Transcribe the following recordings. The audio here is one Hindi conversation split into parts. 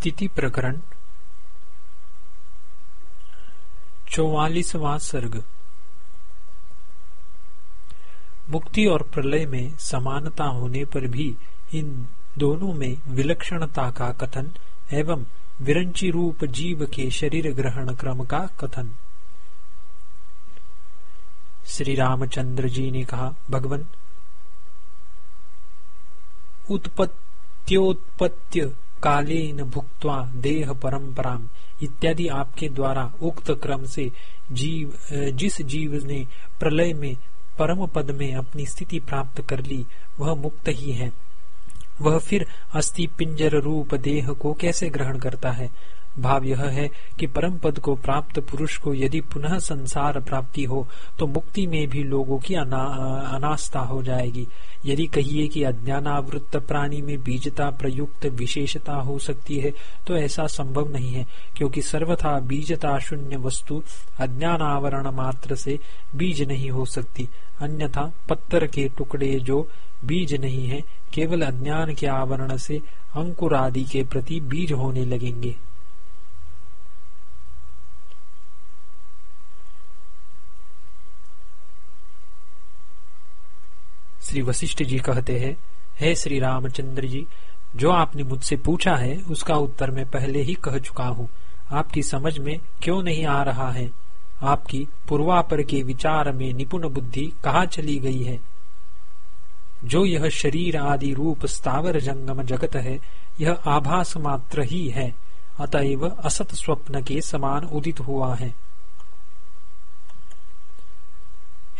स्थिति प्रकरण, चौवालीसवा सर्ग। मुक्ति और प्रलय में समानता होने पर भी इन दोनों में विलक्षणता का कथन एवं विरंची रूप जीव के शरीर ग्रहण क्रम का कथन। श्री रामचंद्र जी ने कहा, भगवान, उत्पत्त्योत्पत्त्य कालेन भुक्त्वा देह परंपरा इत्यादि आपके द्वारा उक्त क्रम से जीव, जिस जीव ने प्रलय में परम पद में अपनी स्थिति प्राप्त कर ली, वह मुक्त ही है। वह फिर अस्थि पिंजर रूप देह को कैसे ग्रहण करता है? भाव यह है कि परम पद को प्राप्त पुरुष को यदि पुनः संसार प्राप्ति हो तो मुक्ति में भी लोगों की अना, अनास्था हो जाएगी। यदि कहिए कि अज्ञानावृत्त प्राणी में बीजता प्रयुक्त विशेषता हो सकती है तो ऐसा संभव नहीं है क्योंकि सर्वथा बीजता शून्य वस्तु अज्ञानावरण मात्र से बीज नहीं हो सकती। अन्यथा पत्थर के टुकड़े जो बीज नहीं है केवल अज्ञान के आवरण से अंकुर आदि के प्रति बीज होने लगेंगे। श्री वशिष्ठ जी कहते हैं, हे श्री रामचंद्र जी, जो आपने मुझसे पूछा है, उसका उत्तर मैं पहले ही कह चुका हूँ। आपकी समझ में क्यों नहीं आ रहा है? आपकी पूर्वापर के विचार में निपुण बुद्धि कहा चली गई है? जो यह शरीर आदि रूप स्थावर जंगम जगत है, यह आभास मात्र ही है, अतएव असत स्वप्न के समान उदित हुआ है।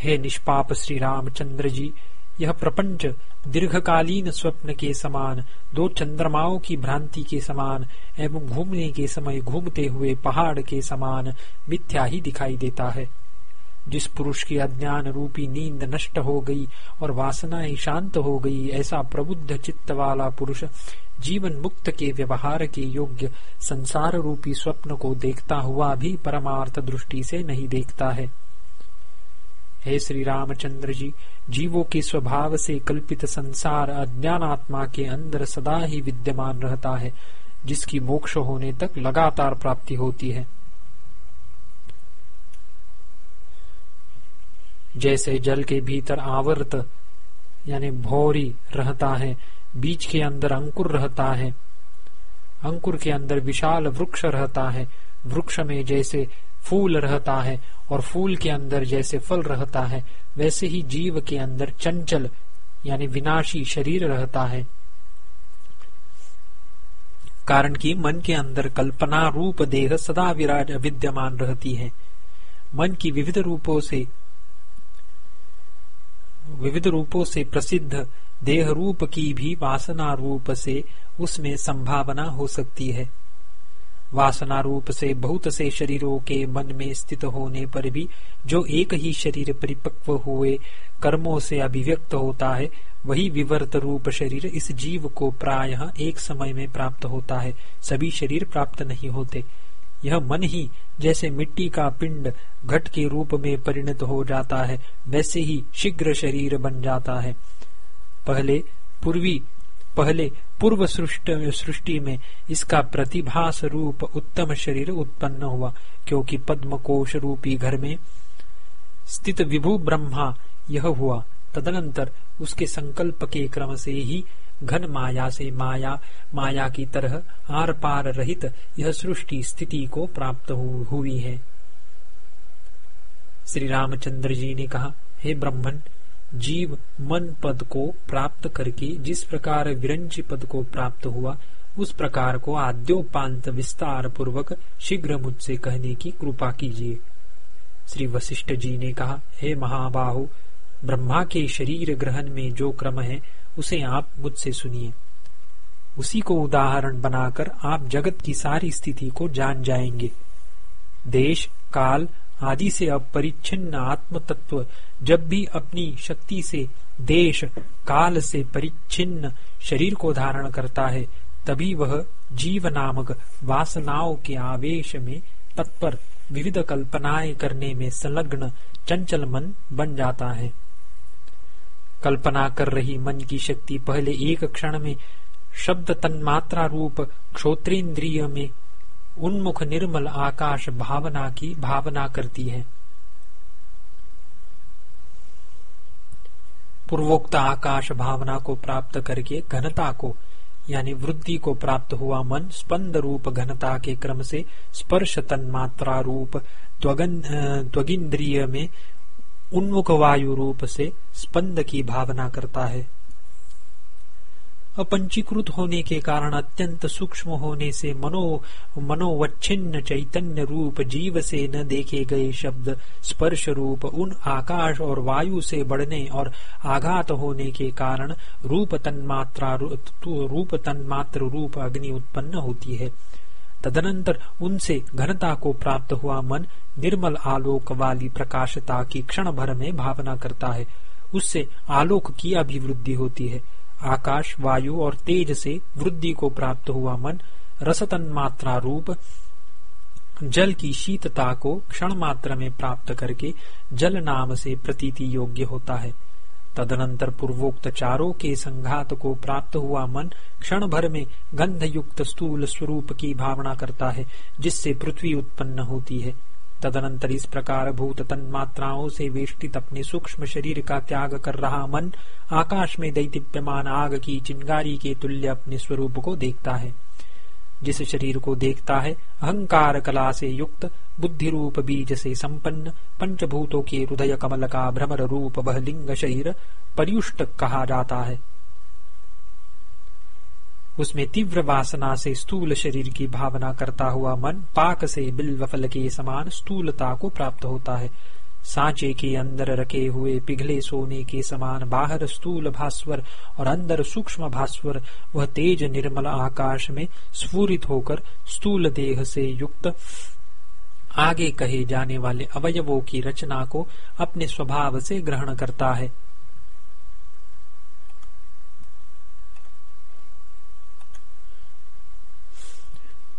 हे निष्पाप श्री रामचंद्र जी यह प्रपंच दीर्घकालीन स्वप्न के समान, दो चंद्रमाओं की भ्रांति के समान, एवं घूमने के समय घूमते हुए पहाड़ के समान मिथ्या ही दिखाई देता है। जिस पुरुष की अज्ञान रूपी नींद नष्ट हो गई और वासनाएँ शांत हो गई, ऐसा प्रबुद्ध चित्त वाला पुरुष जीवन मुक्त के व्यवहार के योग्य संसार रूपी स्वप्न को देखता हुआ भी परमार्थ दृष्टि से नहीं देखता है। हे श्री रामचंद्र जी, जीवों के स्वभाव से कल्पित संसार अज्ञान आत्मा के अंदर सदा ही विद्यमान रहता है, जिसकी मोक्ष होने तक लगातार प्राप्ति होती है। जैसे जल के भीतर आवर्त, यानी भौरी रहता है, बीज के अंदर अंकुर रहता है, अंकुर के अंदर विशाल वृक्ष रहता है, वृक्ष में जैसे फूल रहता है और फूल के अंदर जैसे फल रहता है, वैसे ही जीव के अंदर चंचल, यानी विनाशी शरीर रहता है। कारण कि मन के अंदर कल्पना रूप देह सदा विराज, विद्यमान रहती है। मन की विविध रूपों से, विविध रूपों से प्रसिद्ध देह रूप की भी वासना रूप से उसमें संभावना हो सकती है। वासना रूप से, बहुत से शरीरों के मन में स्थित होने पर भी जो एक ही शरीर परिपक्व हुए, कर्मों से अभिव्यक्त होता है, वही विवर्त रूप शरीर इस जीव को प्रायः एक समय में प्राप्त होता है। सभी शरीर प्राप्त नहीं होते। यह मन ही जैसे मिट्टी का पिंड घट के रूप में परिणत हो जाता है, वैसे ही शीघ्र शरीर बन जाता है। पहले, पूर्वी, पहले पूर्व सृष्टि में इसका प्रतिभास रूप उत्तम शरीर उत्पन्न हुआ, क्योंकि पद्म कोश रूपी घर में स्थित विभु ब्रह्मा यह हुआ। तदनंतर उसके संकल्प के क्रम से ही घन माया से माया माया की तरह आर पार रहित यह सृष्टि स्थिति को प्राप्त हुई है। श्री रामचंद्र जी ने कहा, हे ब्रह्मन जीव मन पद को प्राप्त करके जिस प्रकार विरंची पद को प्राप्त हुआ, उस प्रकार को आद्योपांत विस्तार पूर्वक शीघ्र मुझसे कहने की कृपा कीजिए। श्री वशिष्ठ जी ने कहा, हे महाबाहु, ब्रह्मा के शरीर ग्रहण में जो क्रम है, उसे आप मुझसे सुनिए। उसी को उदाहरण बनाकर आप जगत की सारी स्थिति को जान जाएँगे। देश, काल आदि से अपरिच्छिन्न आत्म तत्व जब भी अपनी शक्ति से देश, काल से परिच्छिन्न शरीर को धारण करता है, तभी वह जीव नामक वासनाओं के आवेश में तत्पर विविध कल्पनाएँ करने में संलग्न चंचल मन बन जाता है। कल्पना कर रही मन की शक्ति पहले एक क्षण में शब्द तन्मात्रा रूप क्षोत्रेन्द्रिय में उन्मुख निर्मल आकाश भावना की भावना करती है। पूर्वोक्त आकाश भावना को प्राप्त करके घनता को, यानी वृद्धि को प्राप्त हुआ मन स्पंद रूप घनता के क्रम से स्पर्श तन मात्रा रूप त्वगिंद्रिय में उन्मुख वायु रूप से स्पंद की भावना करता है। अपंचीकृत होने के कारण अत्यंत सूक्ष्म होने से मनो, मनोवच्छिन्न चैतन्य रूप जीव से न देखे गए शब्द स्पर्श रूप उन आकाश और वायु से बढ़ने और आघात होने के कारण रूप तन्मात्रा रूप तन्मात्र रूप अग्नि उत्पन्न होती है। तदनंतर उनसे घनता को प्राप्त हुआ मन निर्मल आलोक वाली प्रकाशता की क्षण भर में भावना करता है। उससे आलोक की अभिवृद्धि होती है। आकाश, वायु और तेज से वृद्धि को प्राप्त हुआ मन, रसतन मात्रा रूप, जल की शीतता को क्षण मात्र में प्राप्त करके जल नाम से प्रतीति योग्य होता है। तदनंतर पूर्वोक्त चारों के संघात को प्राप्त हुआ मन क्षण भर में गंध युक्त स्थूल स्वरूप की भावना करता है, जिससे पृथ्वी उत्पन्न होती है। तदनंतर इस प्रकार भूत तन्मात्राओं से वेष्टित अपने सूक्ष्म शरीर का त्याग कर रहा मन आकाश में दैतिप्यमान आग की चिंगारी के तुल्य अपने स्वरूप को देखता है। जिस शरीर को देखता है, अहंकार कला से युक्त बुद्धि रूप बीज से संपन्न, पंचभूतों के हृदय कमल का भ्रमर रूप वह लिंग शरीर, पर्युष्ट कहा जाता है। उसमें तीव्र वासना से स्थूल शरीर की भावना करता हुआ मन पाक से बिल्व फल के समान स्थूलता को प्राप्त होता है। सांचे के अंदर रखे हुए पिघले सोने के समान बाहर स्थूल भास्वर और अंदर सूक्ष्म भास्वर, वह तेज निर्मल आकाश में स्फूरित होकर स्थूल देह से युक्त, आगे कहे जाने वाले अवयवों की रचना को अपने स्वभाव से ग्रहण करता है।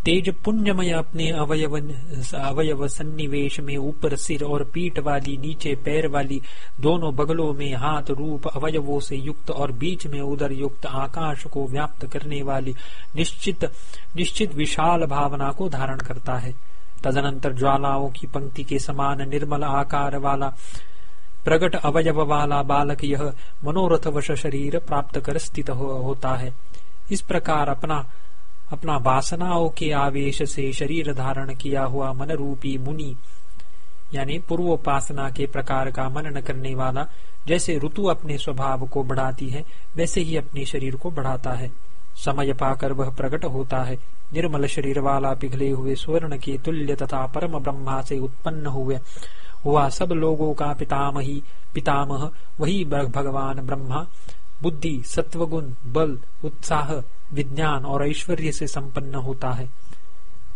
तेज पुण्यमय अपने अवयव अवयव सन्निवेश में ऊपर सिर और पीठ वाली नीचे पैर वाली दोनों बगलों में हाथ रूप अवयवों से युक्त और बीच में उदर युक्त आकाश को व्याप्त करने वाली निश्चित निश्चित विशाल भावना को धारण करता है। तदनंतर ज्वालाओं की पंक्ति के समान निर्मल आकार वाला प्रगट अवयव वाला बालक यह मनोरथवश शरीर प्राप्त कर स्थित हो, होता है। इस प्रकार अपना अपना वासनाओं के आवेश से शरीर धारण किया हुआ मन रूपी मुनि, यानी पूर्वोपासना के प्रकार का मनन करने वाला, जैसे ऋतु अपने स्वभाव को बढ़ाती है, वैसे ही अपने शरीर को बढ़ाता है। समय पाकर वह प्रकट होता है। निर्मल शरीर वाला पिघले हुए स्वर्ण के तुल्य तथा परम ब्रह्मा से उत्पन्न हुए, हुआ सब लोगों का पितामही, पितामह, वही भगवान ब्रह्मा। बुद्धि, सत्वगुण, बल, उत्साह विज्ञान और ऐश्वर्य से संपन्न होता है।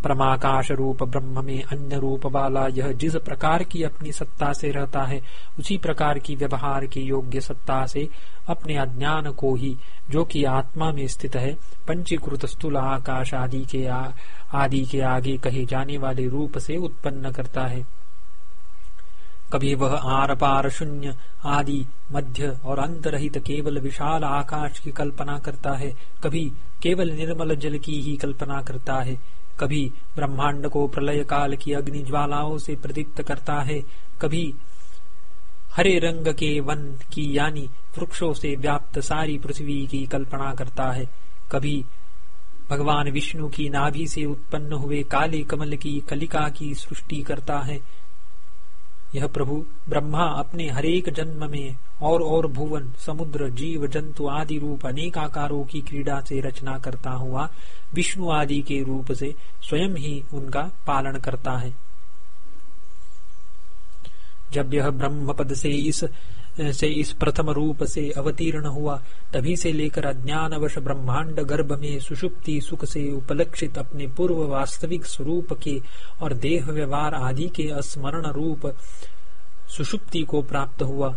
परमाकाश रूप ब्रह्म में अन्य रूप वाला यह जिस प्रकार की अपनी सत्ता से रहता है उसी प्रकार की व्यवहार की योग्य सत्ता से अपने अज्ञान को ही जो कि आत्मा में स्थित है पंचीकृत स्थूल आकाश आदि के आ, आदि के आगे कहे जाने वाले रूप से उत्पन्न करता है। कभी वह आर पार शून्य आदि मध्य और अंत रहित केवल विशाल आकाश की कल्पना करता है, कभी केवल निर्मल जल की ही कल्पना करता है, कभी ब्रह्मांड को प्रलय काल की अग्नि ज्वालाओं से प्रदीप्त करता है, कभी हरे रंग के वन की यानी वृक्षों से व्याप्त सारी पृथ्वी की कल्पना करता है, कभी भगवान विष्णु की नाभि से उत्पन्न हुए काले कमल की कलिका की सृष्टि करता है यह प्रभु ब्रह्मा अपने हरेक जन्म में और और भुवन, समुद्र, जीव, जंतु आदि रूप अनेक आकारों की क्रीड़ा से रचना करता हुआ विष्णु आदि के रूप से स्वयं ही उनका पालन करता है। जब यह ब्रह्म पद से इस से इस प्रथम रूप से अवतीर्ण हुआ, तभी से लेकर अज्ञानवश ब्रह्मांड गर्भ में सुषुप्ति सुख से उपलक्षित अपने पूर्व वास्तविक स्वरूप के और देह व्यवहार आदि के स्मरण रूप सुषुप्ति को प्राप्त हुआ।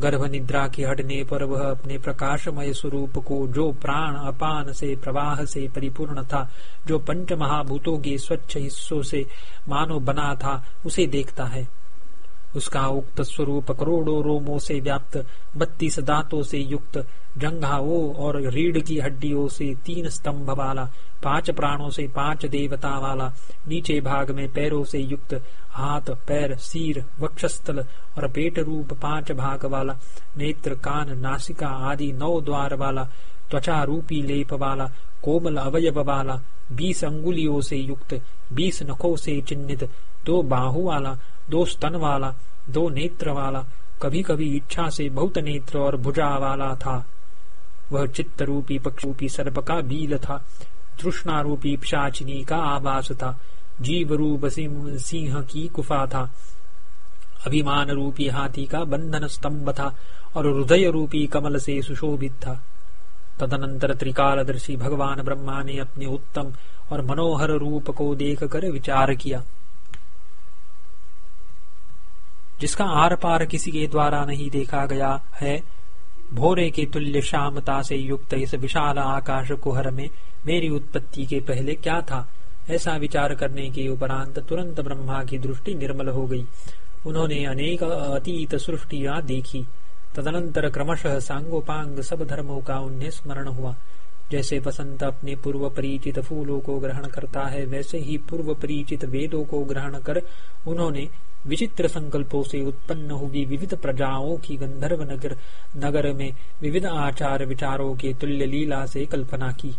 गर्भ निद्रा के हटने पर वह अपने प्रकाशमय स्वरूप को जो प्राण अपान से प्रवाह से परिपूर्ण था, जो पंच महाभूतों के स्वच्छ हिस्सों से मानो बना था, उसे देखता है। उसका उक्त स्वरूप करोड़ों रोमों से व्याप्त, बत्तीस दांतों से युक्त जंघाओं और रीढ़ की हड्डियों से तीन स्तंभ वाला, पाँच प्राणों से पाँच देवता वाला, नीचे भाग में पैरों से युक्त, हाथ, पैर, सिर, वक्षस्थल और पेट रूप पाँच भाग वाला, नेत्र, कान, नासिका आदि नौ द्वार वाला, त्वचा रूपी लेप वाला, कोमल अवयव वाला, बीस अंगुलियों से युक्त, बीस नखों से चिन्हित, दो बाहु वाला दो स्तन वाला, दो नेत्र वाला कभी कभी इच्छा से बहुत नेत्र और भुजा वाला था। वह चित्त रूपी पक्ष सर्प का बील था। तृष्णा रूपी पिशाचिनी का आवास था। जीव रूप सिंह की गुफा था। अभिमान रूपी हाथी का बंधन स्तंभ था और हृदय रूपी कमल से सुशोभित था। तदनंतर त्रिकालदर्शी भगवान ब्रह्मा ने अपने उत्तम और मनोहर रूप को देखकर विचार किया। जिसका आर पार किसी के द्वारा नहीं देखा गया है, भोरे के तुल्य श्यामता से युक्त इस विशाल आकाश कुहर में मेरी उत्पत्ति के पहले क्या था? ऐसा विचार करने के उपरांत तुरंत ब्रह्मा की दृष्टि निर्मल हो गई। उन्होंने अनेक अतीत सृष्टिया देखी। तदनंतर क्रमशः सांगोपांग सब धर्मों का उन्हें स्मरण हुआ। जैसे बसंत अपने पूर्व परिचित फूलों को ग्रहण करता है, वैसे ही पूर्व परिचित वेदों को ग्रहण कर उन्होंने विचित्र संकल्पों से उत्पन्न होगी विविध प्रजाओं की गंधर्व नगर नगर में विविध आचार विचारों के तुल्य लीला से कल्पना की।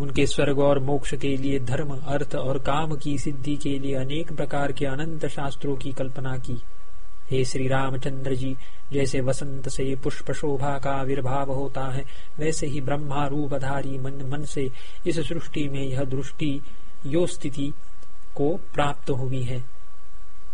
उनके स्वर्ग और मोक्ष के लिए धर्म, अर्थ और काम की सिद्धि के लिए अनेक प्रकार के अनंत शास्त्रों की कल्पना की। हे श्री रामचंद्र जी, जैसे वसंत से पुष्प शोभा का आविर्भाव होता है, वैसे ही ब्रह्मा रूपधारी मन मन से इस सृष्टि में यह दृष्टि, यो स्थिति को प्राप्त हुई है।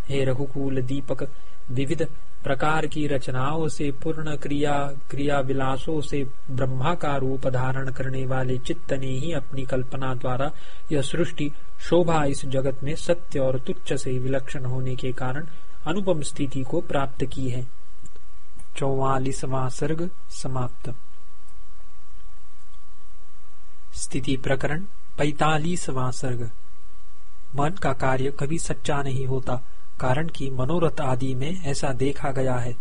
हे रघुकुल दीपक, विविध प्रकार की रचनाओं से पूर्ण क्रिया क्रिया विलासों से ब्रह्मा का रूप धारण करने वाले चित्त ने ही अपनी कल्पना द्वारा यह सृष्टि, शोभा इस जगत में सत्य और तुच्छ से विलक्षण होने के कारण अनुपम स्थिति को प्राप्त की है। चौवालीसवा सर्ग समाप्त। स्थिति प्रकरण, पैतालीसवा सर्ग। मन का कार्य कभी सच्चा नहीं होता कारण कि मनोरथ आदि में ऐसा देखा गया है।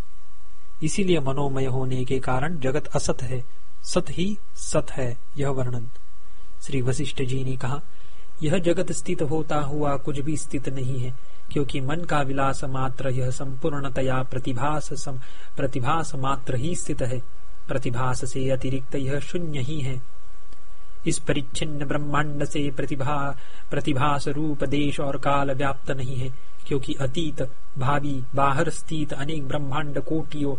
इसीलिए मनोमय होने के कारण जगत असत है सत ही सत है यह वर्णन। श्री वशिष्ठ जी ने कहा यह जगत स्थित होता हुआ कुछ भी स्थित नहीं है क्योंकि मन का विलास मात्र यह संपूर्णतया प्रतिभास सम, प्रतिभास मात्र ही स्थित है। प्रतिभास से अतिरिक्त यह शून्य ही है। इस परिच्छिन्न ब्रह्मांड से प्रतिभा प्रतिभास रूप देश और काल व्याप्त नहीं है, क्योंकि अतीत, भावी, बाहर स्थित अनेक ब्रह्मांड कोटियों,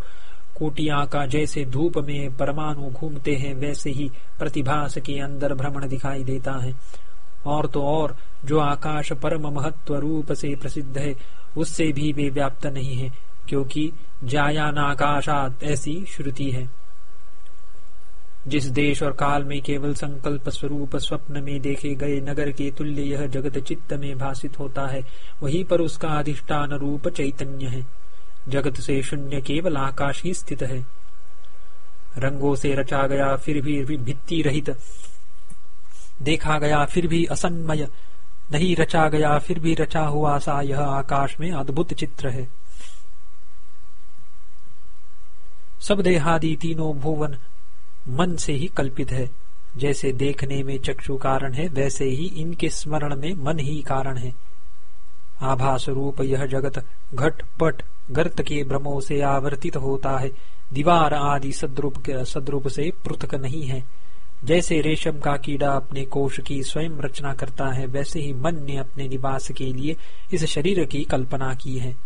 कोटिया का जैसे धूप में परमाणु घूमते हैं, वैसे ही प्रतिभास के अंदर भ्रमण दिखाई देता है। और तो और, जो आकाश परम महत्व रूप से प्रसिद्ध है, उससे भी वे व्याप्त नहीं है, क्योंकि जायानाकाशात ऐसी श्रुति है। जिस देश और काल में केवल संकल्प स्वरूप स्वप्न में देखे गए नगर के तुल्य यह जगत चित्त में भाषित होता है, वहीं पर उसका अधिष्ठान रूप चैतन्य है। जगत से शून्य केवल आकाश ही स्थित है। रंगों से रचा गया फिर भी भित्ति रहित। देखा गया फिर भी असन्मय। नहीं रचा गया फिर भी रचा हुआ सा यह आकाश में अद्भुत चित्र है। सब देहादि तीनों भुवन मन से ही कल्पित है। जैसे देखने में चक्षु कारण है, वैसे ही इनके स्मरण में मन ही कारण है। आभास रूप यह जगत घट पट गर्त के भ्रमों से आवर्तित होता है। दीवार आदि सद्रूप सद्रूप से पृथक नहीं है। जैसे रेशम का कीड़ा अपने कोश की स्वयं रचना करता है, वैसे ही मन ने अपने निवास के लिए इस शरीर की कल्पना की है।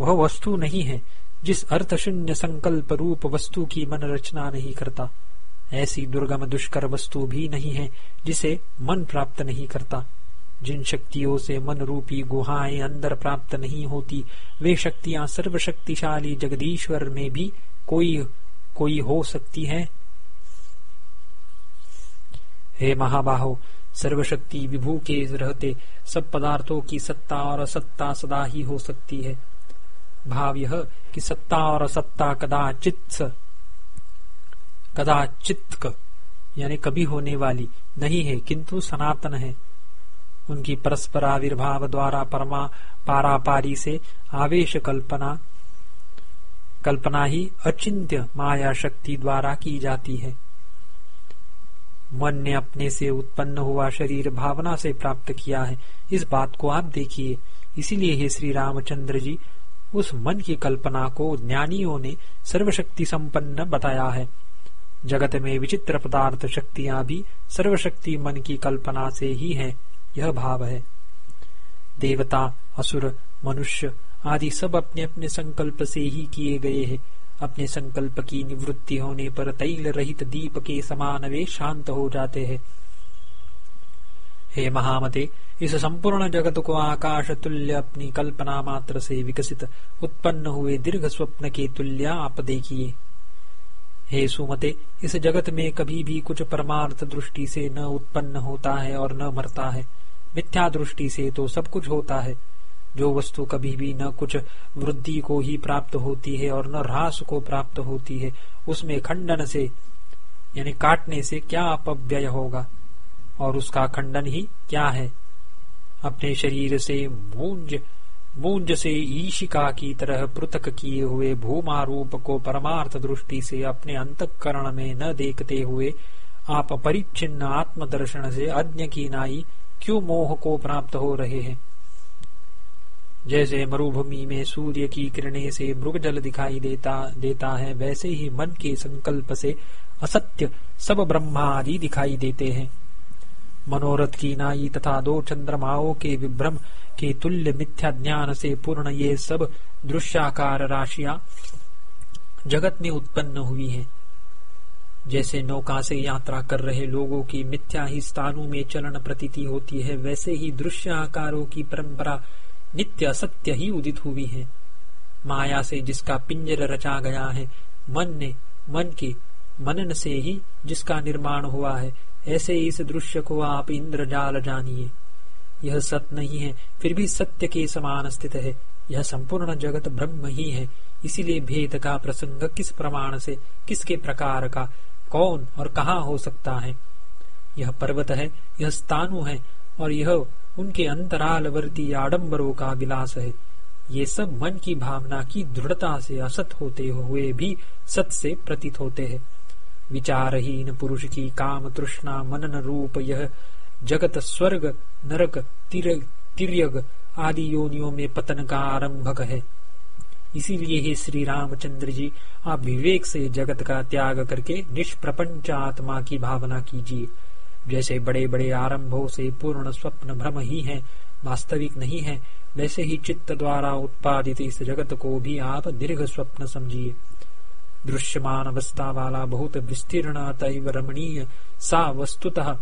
वह वस्तु नहीं है। जिस अर्थ शून्य संकल्प रूप वस्तु की मन रचना नहीं करता, ऐसी दुर्गम दुष्कर वस्तु भी नहीं है जिसे मन प्राप्त नहीं करता। जिन शक्तियों से मन रूपी गुहाएँ अंदर प्राप्त नहीं होती, वे शक्तियाँ सर्वशक्तिशाली जगदीश्वर में भी कोई कोई हो सकती है। हे महाबाहो, सर्वशक्ति विभू के रहते, सब पदार्थों की सत्ता और असत्ता सदा ही हो सकती है। भाव यह कि सत्ता और असत्ता कदाचित कदाचित यानी कभी होने वाली नहीं है, किंतु सनातन है। उनकी परस्पर आविर्भाव द्वारा परमा पारापारी से आवेश कल्पना कल्पना ही अचिंत्य माया शक्ति द्वारा की जाती है। मन ने अपने से उत्पन्न हुआ शरीर भावना से प्राप्त किया है। इस बात को आप देखिए। इसीलिए हे श्री रामचंद्र जी उस मन की कल्पना को ज्ञानियों ने सर्वशक्ति संपन्न बताया है। जगत में विचित्र पदार्थ शक्तियाँ भी सर्वशक्ति मन की कल्पना से ही है, यह भाव है। देवता, असुर, मनुष्य आदि सब अपने अपने संकल्प से ही किए गए हैं। अपने संकल्प की निवृत्ति होने पर तैल रहित दीप के समान वे शांत हो जाते हैं। हे महामते, इस संपूर्ण जगत को आकाश तुल्य अपनी कल्पना मात्र से विकसित, उत्पन्न हुए दीर्घ स्वप्न के तुल्य आप देखिए। हे सुमते, इस जगत में कभी भी कुछ परमार्थ दृष्टि से न उत्पन्न होता है और न मरता है। मिथ्या दृष्टि से तो सब कुछ होता है। जो वस्तु कभी भी न कुछ वृद्धि को ही प्राप्त होती है और न ह्रास को प्राप्त होती है, उसमें खंडन से, यानी काटने से क्या अपव्यय होगा? और उसका खंडन ही क्या है? अपने शरीर से मूंज मूंज से ईशिका की तरह पृथक किए हुए भूमारूप को परमार्थ दृष्टि से अपने अंतकरण में न देखते हुए आप परिच्छिन्न आत्मदर्शन से अज्ञ की नाई क्यों मोह को प्राप्त हो रहे हैं? जैसे मरुभूमि में सूर्य की किरणें से मृग जल दिखाई देता देता है, वैसे ही मन के संकल्प से असत्य सब ब्रह्मा आदि दिखाई देते हैं। मनोरथ की नाई तथा दो चंद्रमाओं के विभ्रम के तुल्य मिथ्या ज्ञान से पूर्ण ये सब दृश्याकार राशिया जगत में उत्पन्न हुई हैं। जैसे नौका से यात्रा कर रहे लोगों की मिथ्या ही स्थानों में चलन प्रतीति होती है, वैसे ही दृश्य आकारों की परंपरा नित्य असत्य ही उदित हुई है। माया से जिसका पिंजर रचा गया है, मन ने, मन के मनन से ही जिसका निर्माण हुआ है ऐसे इस दृश्य को आप इंद्रजाल जानिए। यह सत्य नहीं है, फिर भी सत्य के समान स्थित है। यह संपूर्ण जगत ब्रह्म ही है, इसीलिए भेद का प्रसंग किस प्रमाण से, किसके प्रकार का, कौन और कहा हो सकता है? यह पर्वत है, यह स्थानु है, और यह उनके अंतरालवर्ती आडंबरों का विलास है। ये सब मन की भावना की दृढ़ता से असत होते हुए भी सत से प्रतीत होते हैं। विचारहीन पुरुष की काम तृष्णा मनन रूप यह जगत स्वर्ग, नरक तिरग आदि योनियों में पतन का आरंभक है। इसीलिए ही श्री रामचंद्र जी, आप विवेक से जगत का त्याग करके निष्प्रपंच आत्मा की भावना कीजिए। जैसे बड़े बड़े आरंभों से पूर्ण स्वप्न भ्रम ही है, वास्तविक नहीं है, वैसे ही चित्त द्वारा उत्पादित इस जगत को भी आप दीर्घ स्वप्न समझिए। दृश्यमान अवस्था वाला बहुत विस्तीर्ण तैव रमणीय। सा वस्तुतः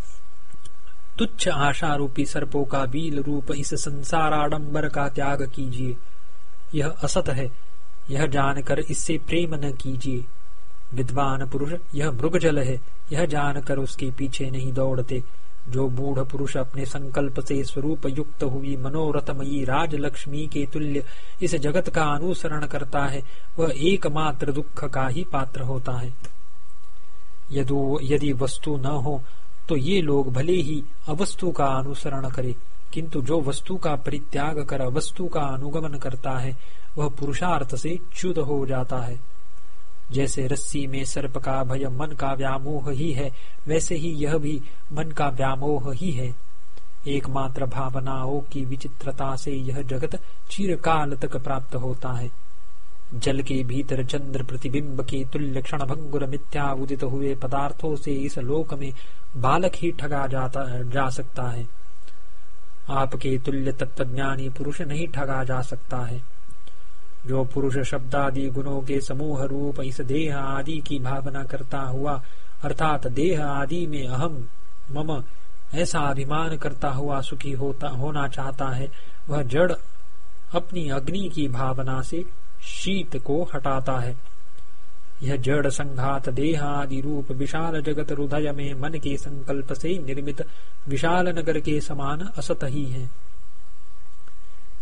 तुच्छ आशा रूपी सर्पों का बील रूप इस संसार आडम्बर का त्याग कीजिए। यह असत है। यह जानकर इससे प्रेम न कीजिए। विद्वान पुरुष, यह मृगजल है। यह जानकर उसके पीछे नहीं दौड़ते। जो बूढ़ पुरुष अपने संकल्प से स्वरूप युक्त हुई मनोरथमयी राजलक्ष्मी के तुल्य इस जगत का अनुसरण करता है, वह एकमात्र दुख का ही पात्र होता है। यदि वस्तु न हो तो ये लोग भले ही अवस्तु का अनुसरण करे, किंतु जो वस्तु का परित्याग कर अवस्तु का अनुगमन करता है, वह पुरुषार्थ से च्युत हो जाता है। जैसे रस्सी में सर्प का भय, मन का व्यामोह ही है, वैसे ही यह भी मन का व्यामोह ही है। एकमात्र भावनाओं की विचित्रता से यह जगत चिरकाल तक प्राप्त होता है। जल के भीतर चंद्र प्रतिबिंब के तुल्य क्षण भंगुर मिथ्या उदित हुए पदार्थों से इस लोक में बालक ही ठगा जाता, जा सकता है। आपके तुल्य तत्वज्ञानी पुरुष नहीं ठगा जा सकता है। जो पुरुष शब्दादि गुणों के समूह रूप इस देह आदि की भावना करता हुआ, अर्थात देह आदि में अहम, मम, ऐसा अभिमान करता हुआ सुखी होता, होना चाहता है, वह जड़ अपनी अग्नि की भावना से शीत को हटाता है। यह जड़ संघात देह आदि रूप विशाल जगत हृदय में मन के संकल्प से निर्मित विशाल नगर के समान असत ही है।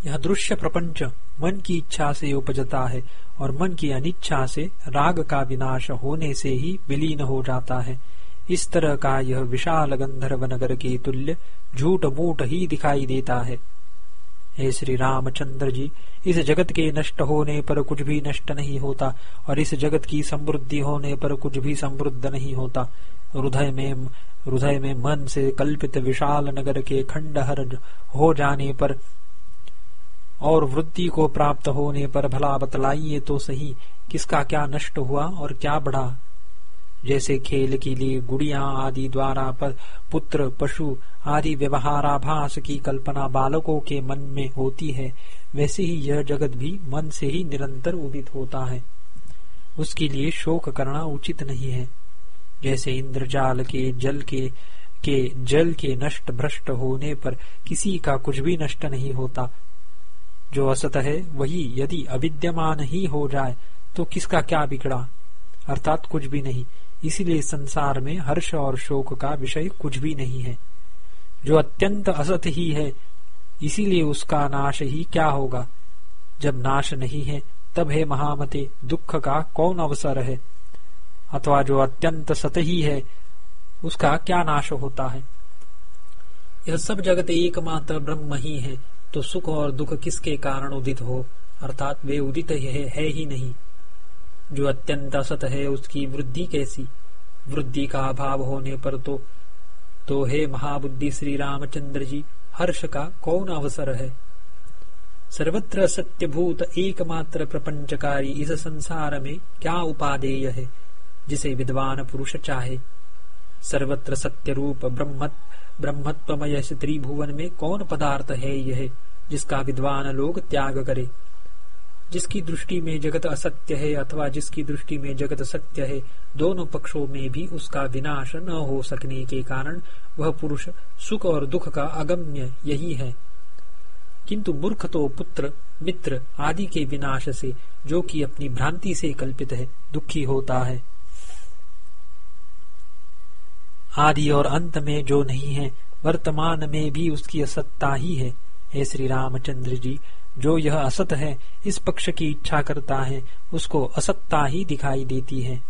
यह दृश्य प्रपंच मन की इच्छा से उपजता है और मन की अनिच्छा से राग का विनाश होने से ही विलीन हो जाता है। इस तरह का यह विशाल गंधर्व नगर के तुल्य झूठ मूठ ही दिखाई देता है। हे श्री रामचंद्र जी, इस जगत के नष्ट होने पर कुछ भी नष्ट नहीं होता और इस जगत की समृद्धि होने पर कुछ भी समृद्ध नहीं होता। हृदय में हृदय में मन से कल्पित विशाल नगर के खंडहर हो जाने पर और वृद्धि को प्राप्त होने पर भला बतलाइए तो सही, किसका क्या नष्ट हुआ और क्या बढ़ा? जैसे खेल के लिए गुड़िया आदि द्वारा पुत्र, पशु आदि व्यवहाराभास की कल्पना बालकों के मन में होती है, वैसे ही यह जगत भी मन से ही निरंतर उदित होता है। उसके लिए शोक करना उचित नहीं है। जैसे इंद्रजाल के जल के के, जल के नष्ट भ्रष्ट होने पर किसी का कुछ भी नष्ट नहीं होता जो असत है, वही यदि अविद्यमान ही हो जाए तो किसका क्या बिगड़ा? अर्थात कुछ भी नहीं। इसीलिए संसार में हर्ष और शोक का विषय कुछ भी नहीं है। जो अत्यंत असत ही है, इसीलिए उसका नाश ही क्या होगा? जब नाश नहीं है, तब है महामते, दुख का कौन अवसर है? अथवा जो अत्यंत सत ही है, उसका क्या नाश होता है? यह सब जगत एकमात्र ब्रह्म ही है। तो सुख और दुख किसके कारण उदित हो? अर्थात वे उदित है, है ही नहीं। जो अत्यंत असत है उसकी वृद्धि कैसी? वृद्धि का अभाव होने पर तो तो हे महाबुद्धि श्री रामचंद्र जी हर्ष का कौन अवसर है? सर्वत्र सत्यभूत एकमात्र प्रपंचकारी इस संसार में क्या उपादेय है जिसे विद्वान पुरुष चाहे? सर्वत्र सत्य रूप ब्रह्म ब्रह्मत्वमय त्रिभुवन में कौन पदार्थ है यह, जिसका विद्वान लोग त्याग करे? जिसकी दृष्टि में जगत असत्य है अथवा जिसकी दृष्टि में जगत सत्य है, दोनों पक्षों में भी उसका विनाश न हो सकने के कारण वह पुरुष सुख और दुख का अगम्य यही है। किंतु मूर्ख तो पुत्र, मित्र आदि के विनाश से, जो कि अपनी भ्रांति से कल्पित है, दुखी होता है। आदि और अंत में जो नहीं है, वर्तमान में भी उसकी असत्ता ही है। हे श्री रामचंद्र जी, जो यह असत है, इस पक्ष की इच्छा करता है, उसको असत्ता ही दिखाई देती है।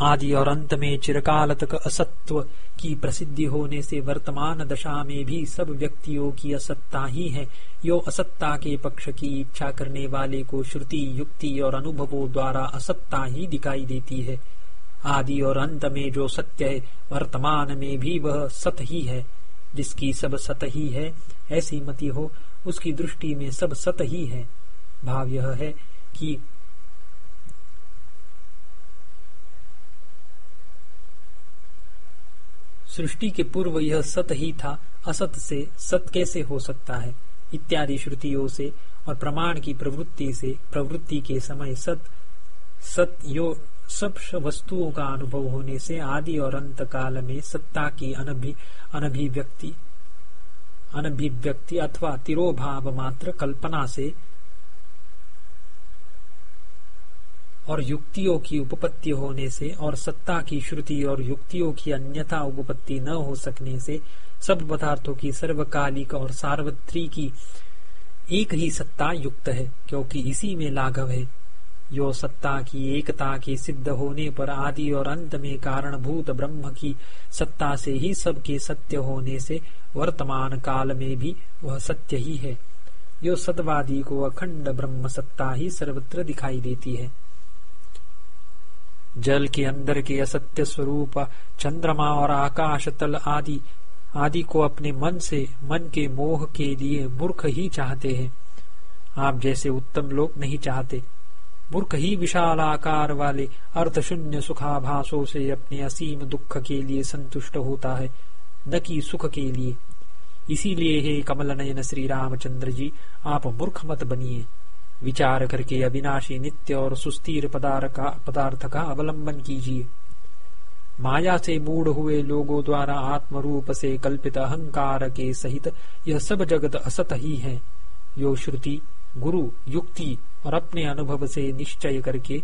आदि और अंत में चिरकाल तक असत्व की प्रसिद्धि होने से वर्तमान दशा में भी सब व्यक्तियों की असत्ता ही है। यो असत्ता के पक्ष की इच्छा करने वाले को श्रुति, युक्ति और अनुभवों द्वारा असत्ता ही दिखाई देती है। आदि और अंत में जो सत्य है, वर्तमान में भी वह सत ही है, जिसकी सब सत ही है, ऐसी मति हो, उसकी दृष्टि में सब सत ही है। भाव यह है कि सृष्टि के पूर्व यह सत ही था, असत से सत कैसे हो सकता है? इत्यादि श्रुतियों से और प्रमाण की प्रवृत्ति से, प्रवृत्ति के समय सत सत यो सब वस्तुओं का अनुभव होने से आदि और अंत काल में सत्ता की अनभि, अनभिव्यक्ति अनभिव्यक्ति अथवा तिरोभाव मात्र कल्पना से और युक्तियों की उपपत्ति होने से और सत्ता की श्रुति और युक्तियों की अन्यथा उपपत्ति न हो सकने से सब पदार्थों की सर्वकालिक और सार्वत्री की एक ही सत्ता युक्त है, क्योंकि इसी में लाघव है। यो सत्ता की एकता के सिद्ध होने पर आदि और अंत में कारणभूत ब्रह्म की सत्ता से ही सबके सत्य होने से वर्तमान काल में भी वह सत्य ही है। यो सतवादी को अखंड ब्रह्म सत्ता ही सर्वत्र दिखाई देती है। जल के अंदर के असत्य स्वरूप, चंद्रमा और आकाश तल आदि आदि को अपने मन से, मन के मोह के लिए मूर्ख ही चाहते हैं। आप जैसे उत्तम लोग नहीं चाहते। मूर्ख ही विशाल आकार वाले अर्थ शून्य सुखाभासों से अपने असीम दुख के लिए संतुष्ट होता है, न कि सुख के लिए। इसीलिए हे कमल नयन श्री रामचंद्र जी, आप मूर्ख मत बनिए। विचार करके अविनाशी नित्य और सुस्थिर पदार्थ का अवलंबन कीजिए। माया से मूड हुए लोगों द्वारा आत्म रूप से कल्पित अहंकार के सहित यह सब जगत असत ही है। यो श्रुति, गुरु, युक्ति और अपने अनुभव से निश्चय करके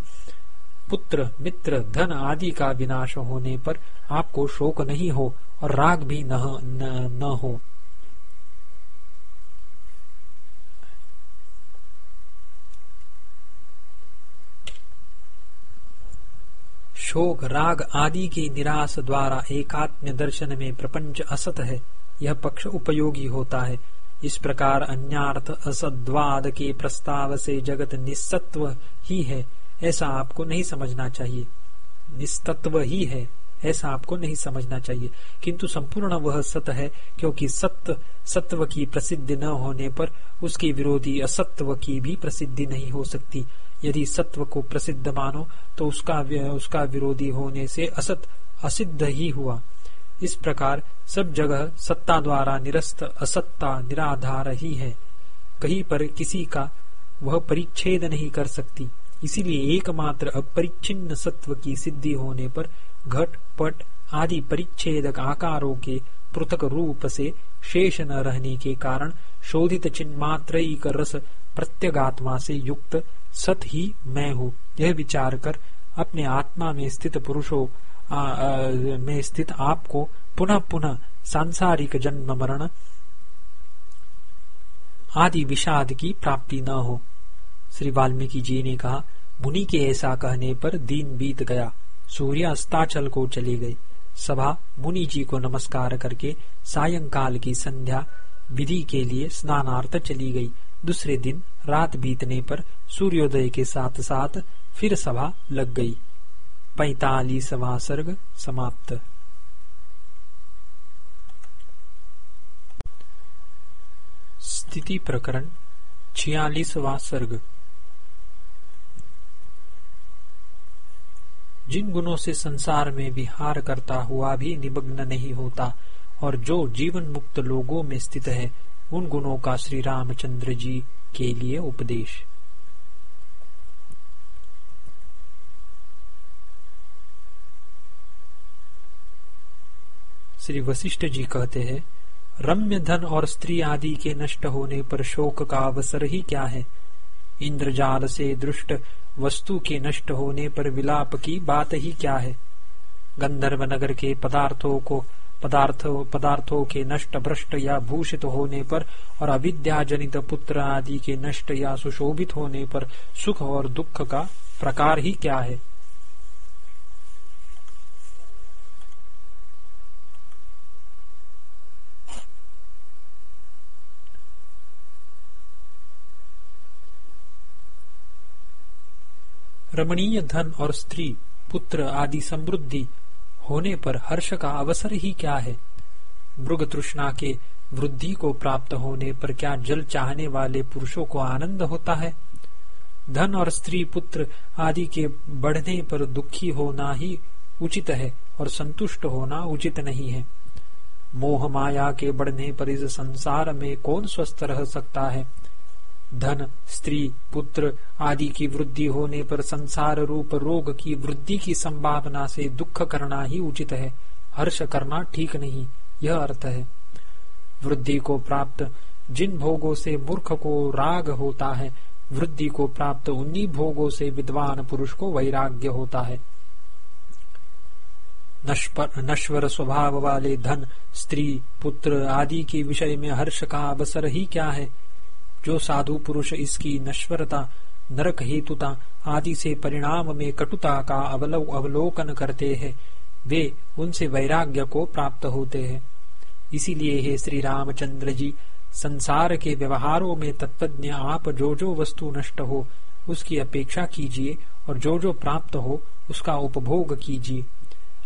पुत्र मित्र धन आदि का विनाश होने पर आपको शोक नहीं हो और राग भी न, न, न हो। शोक राग आदि के निराश द्वारा एकात्म दर्शन में प्रपंच असत है। यह पक्ष उपयोगी होता है। इस प्रकार अन्यार्थ असद्वाद के प्रस्ताव से जगत निस्तत्व ही है, ऐसा आपको नहीं समझना चाहिए। निस्तत्व ही है, ऐसा आपको नहीं समझना चाहिए। किंतु संपूर्ण वह सत्य है, क्योंकि सत्य, सत्व की प्रसिद्धि न होने पर उसके विरोधी असत्व की भी प्रसिद्धि नहीं हो सकती। यदि सत्व को प्रसिद्ध मानो तो उसका उसका विरोधी होने से असत, असिद्ध ही हुआ। इस प्रकार सब जगह सत्ता द्वारा निरस्त, असत्ता निराधार ही। है कहीं पर किसी का वह परिच्छेद नहीं कर सकती। इसीलिए एकमात्र अपरिच्छिन्न सत्व की सिद्धि होने पर घट, पट आदि परिच्छेदक आकारों के पृथक रूप से शेष न रहने के कारण शोधित चिन्ह मात्र रस प्रत्यगात्मा से युक्त सत ही मैं हूँ। यह विचार कर अपने आत्मा में स्थित पुरुषों में स्थित आपको पुनः पुनः सांसारिक जन्म मरण आदि विषाद की प्राप्ति न हो। श्री वाल्मीकि जी ने कहा, मुनि के ऐसा कहने पर दिन बीत गया। सूर्य अस्ताचल को चले गए। सभा मुनि जी को नमस्कार करके सायंकाल की संध्या विधि के लिए स्नानार्थ चली गई। दूसरे दिन रात बीतने पर सूर्योदय के साथ साथ फिर सभा लग गई। पैतालीसवा सर्ग समाप्त। स्थिति प्रकरण छियालीसवा सर्ग। जिन गुणों से संसार में विहार करता हुआ भी निमग्न नहीं होता, और जो जीवन मुक्त लोगों में स्थित है, उन गुणों का श्री रामचंद्र जी के लिए उपदेश। श्री वशिष्ठ जी कहते हैं, रम्य धन और स्त्री आदि के नष्ट होने पर शोक का अवसर ही क्या है? इंद्रजाल से दृष्ट वस्तु के नष्ट होने पर विलाप की बात ही क्या है? गंधर्व नगर के पदार्थों को, पदार्थों पदार्थों के नष्ट भ्रष्ट या भूषित होने पर और अविद्या जनित पुत्र आदि के नष्ट या सुशोभित होने पर सुख और दुख का प्रकार ही क्या है? रमणीय धन और स्त्री, पुत्र आदि समृद्धि होने पर हर्ष का अवसर ही क्या है? मृग तृष्णा के वृद्धि को प्राप्त होने पर क्या जल चाहने वाले पुरुषों को आनंद होता है? धन और स्त्री, पुत्र आदि के बढ़ने पर दुखी होना ही उचित है और संतुष्ट होना उचित नहीं है। मोह माया के बढ़ने पर इस संसार में कौन स्वस्थ रह सकता है? धन, स्त्री, पुत्र आदि की वृद्धि होने पर संसार रूप रोग की वृद्धि की संभावना से दुख करना ही उचित है। हर्ष करना ठीक नहीं, यह अर्थ है। वृद्धि को प्राप्त जिन भोगों से मूर्ख को राग होता है, वृद्धि को प्राप्त उन्हीं भोगों से विद्वान पुरुष को वैराग्य होता है। नश्वर स्वभाव वाले धन, स्त्री, पुत्र आदि के विषय में हर्ष का अवसर ही क्या है? जो साधु पुरुष इसकी नश्वरता, नरक हेतुता आदि से परिणाम में कटुता का अवलोकन करते हैं, वे उनसे वैराग्य को प्राप्त होते हैं। इसीलिए हे श्री रामचंद्र जी, संसार के व्यवहारों में तत्वज्ञ आप जो जो वस्तु नष्ट हो, उसकी अपेक्षा कीजिए और जो जो प्राप्त हो, उसका उपभोग कीजिए।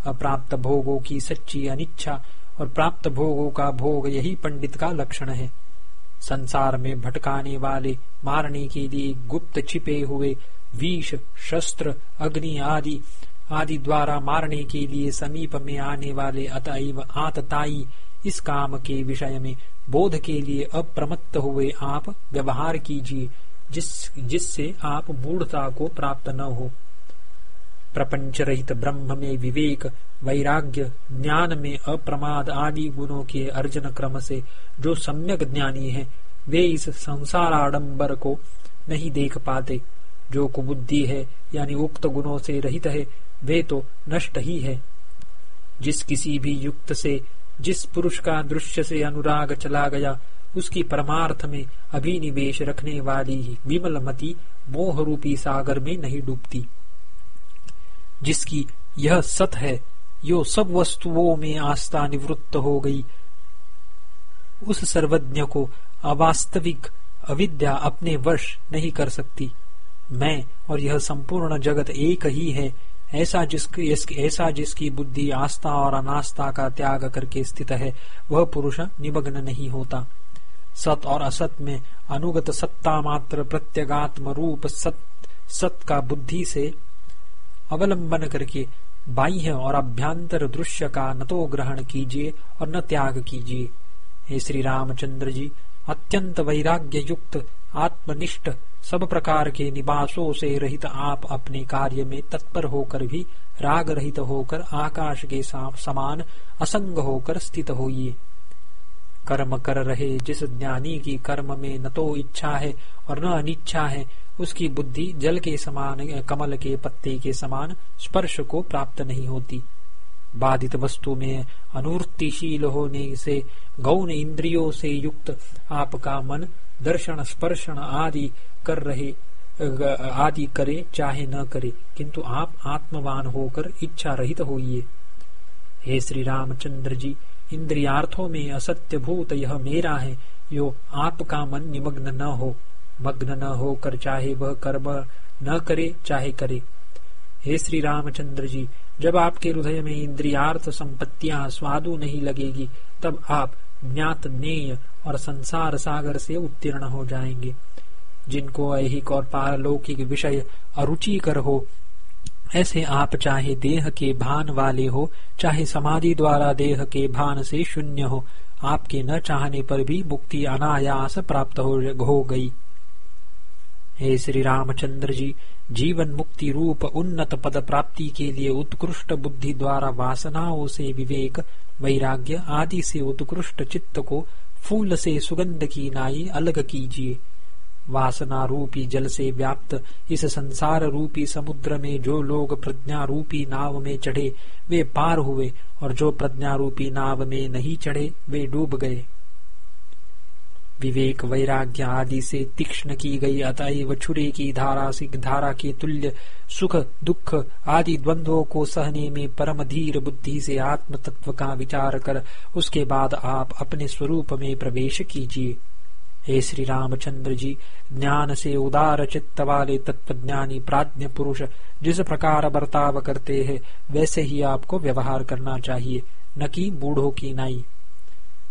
अप्राप्त भोगों की सच्ची अनिच्छा और प्राप्त भोगों का भोग यही पंडित का लक्षण है। संसार में भटकाने वाले, मारने के लिए गुप्त छिपे हुए, विष, शस्त्र, अग्नि आदि आदि द्वारा मारने के लिए समीप में आने वाले अतएव आतताई, इस काम के विषय में बोध के लिए अप्रमत्त हुए आप व्यवहार कीजिए, जिस, जिससे आप मूढ़ता को प्राप्त न हो। प्रपंच रहित ब्रह्म में विवेक, वैराग्य ज्ञान में अप्रमाद आदि गुणों के अर्जन क्रम से जो सम्यक ज्ञानी है, वे इस संसार आडम्बर को नहीं देख पाते। जो कुबुद्धि है, यानी उक्त गुणों से रहित है, वे तो नष्ट ही है। जिस किसी भी युक्त से, जिस पुरुष का दृश्य से अनुराग चला गया, उसकी परमार्थ में अभिनिवेश रखने वाली ही विमल मती मोह रूपी सागर में नहीं डूबती। जिसकी यह सत है, यो सब वस्तुओं में आस्था निवृत्त हो गई। उस सर्वज्ञ को अवास्तविक अविद्या अपने वश नहीं कर सकती। मैं और यह संपूर्ण जगत एक ही है, ऐसा जिसकी ऐसा जिसकी बुद्धि आस्था और अनास्था का त्याग करके स्थित है, वह पुरुष निमग्न नहीं होता। सत और असत में अनुगत सत्ता मात्र प्रत्यगात्म रूप सत सत का बुद्धि से अवलंबन करके बाह्य और अभ्यंतर दृश्य का न तो ग्रहण कीजिए और न त्याग कीजिए। हे श्री रामचंद्र जी अत्यंत वैराग्य युक्त आत्मनिष्ठ, सब प्रकार के निवासों से रहित आप अपने कार्य में तत्पर होकर भी राग रहित होकर आकाश के समान असंग होकर स्थित होइए। कर्म कर रहे जिस ज्ञानी की कर्म में न तो इच्छा है और न अनिच्छा है उसकी बुद्धि जल के समान, कमल के पत्ते के समान स्पर्श को प्राप्त नहीं होती। बाधित वस्तु में अनुवृत्तिशील होने से, गौण इंद्रियों से युक्त आपका मन दर्शन, स्पर्शन आदि कर रहे, आदि करे, चाहे न करे, किंतु आप आत्मवान होकर इच्छा रहित होइए। हे श्री रामचंद्र जी, इंद्रियार्थों में असत्य भूत यह मेरा है, यो आपका मन निमग्न न हो। मग्न न होकर चाहे वह कर्म न करे चाहे करे। हे श्री रामचंद्र जी जब आपके हृदय में इंद्रियार्थ संपत्तियाँ स्वादु नहीं लगेगी तब आप ज्ञात नेय और संसार सागर से उत्तीर्ण हो जाएँगे। जिनको ऐहिक और पारलौकिक विषय अरुचिकर हो ऐसे आप चाहे देह के भान वाले हो चाहे समाधि द्वारा देह के भान से शून्य हो आपके न चाहने पर भी मुक्ति अनायास प्राप्त हो, गई। हे श्री रामचंद्र जी, जीवन मुक्ति रूप उन्नत पद प्राप्ति के लिए उत्कृष्ट बुद्धि द्वारा वासनाओं से विवेक, वैराग्य आदि से उत्कृष्ट चित्त को फूल से सुगंध की नाई अलग कीजिए। वासना रूपी जल से व्याप्त इस संसार रूपी समुद्र में जो लोग प्रज्ञा रूपी नाव में चढ़े, वे पार हुए और जो प्रज्ञा रूपी नाव में नहीं चढ़े, वे डूब गए। विवेक वैराग्य आदि से तीक्ष्ण की गई अतएव छुरे की धारा, सिख धारा के तुल्य सुख, दुख आदि द्वंद्वों को सहने में परम धीर बुद्धि से आत्म तत्व का विचार कर, उसके बाद आप अपने स्वरूप में प्रवेश कीजिए। हे श्री रामचंद्र जी, ज्ञान से उदार चित्त वाले तत्वज्ञानी प्राज्ञ पुरुष, जिस प्रकार बर्ताव करते हैं, वैसे ही आपको व्यवहार करना चाहिए, न कि बूढ़ों की नाई।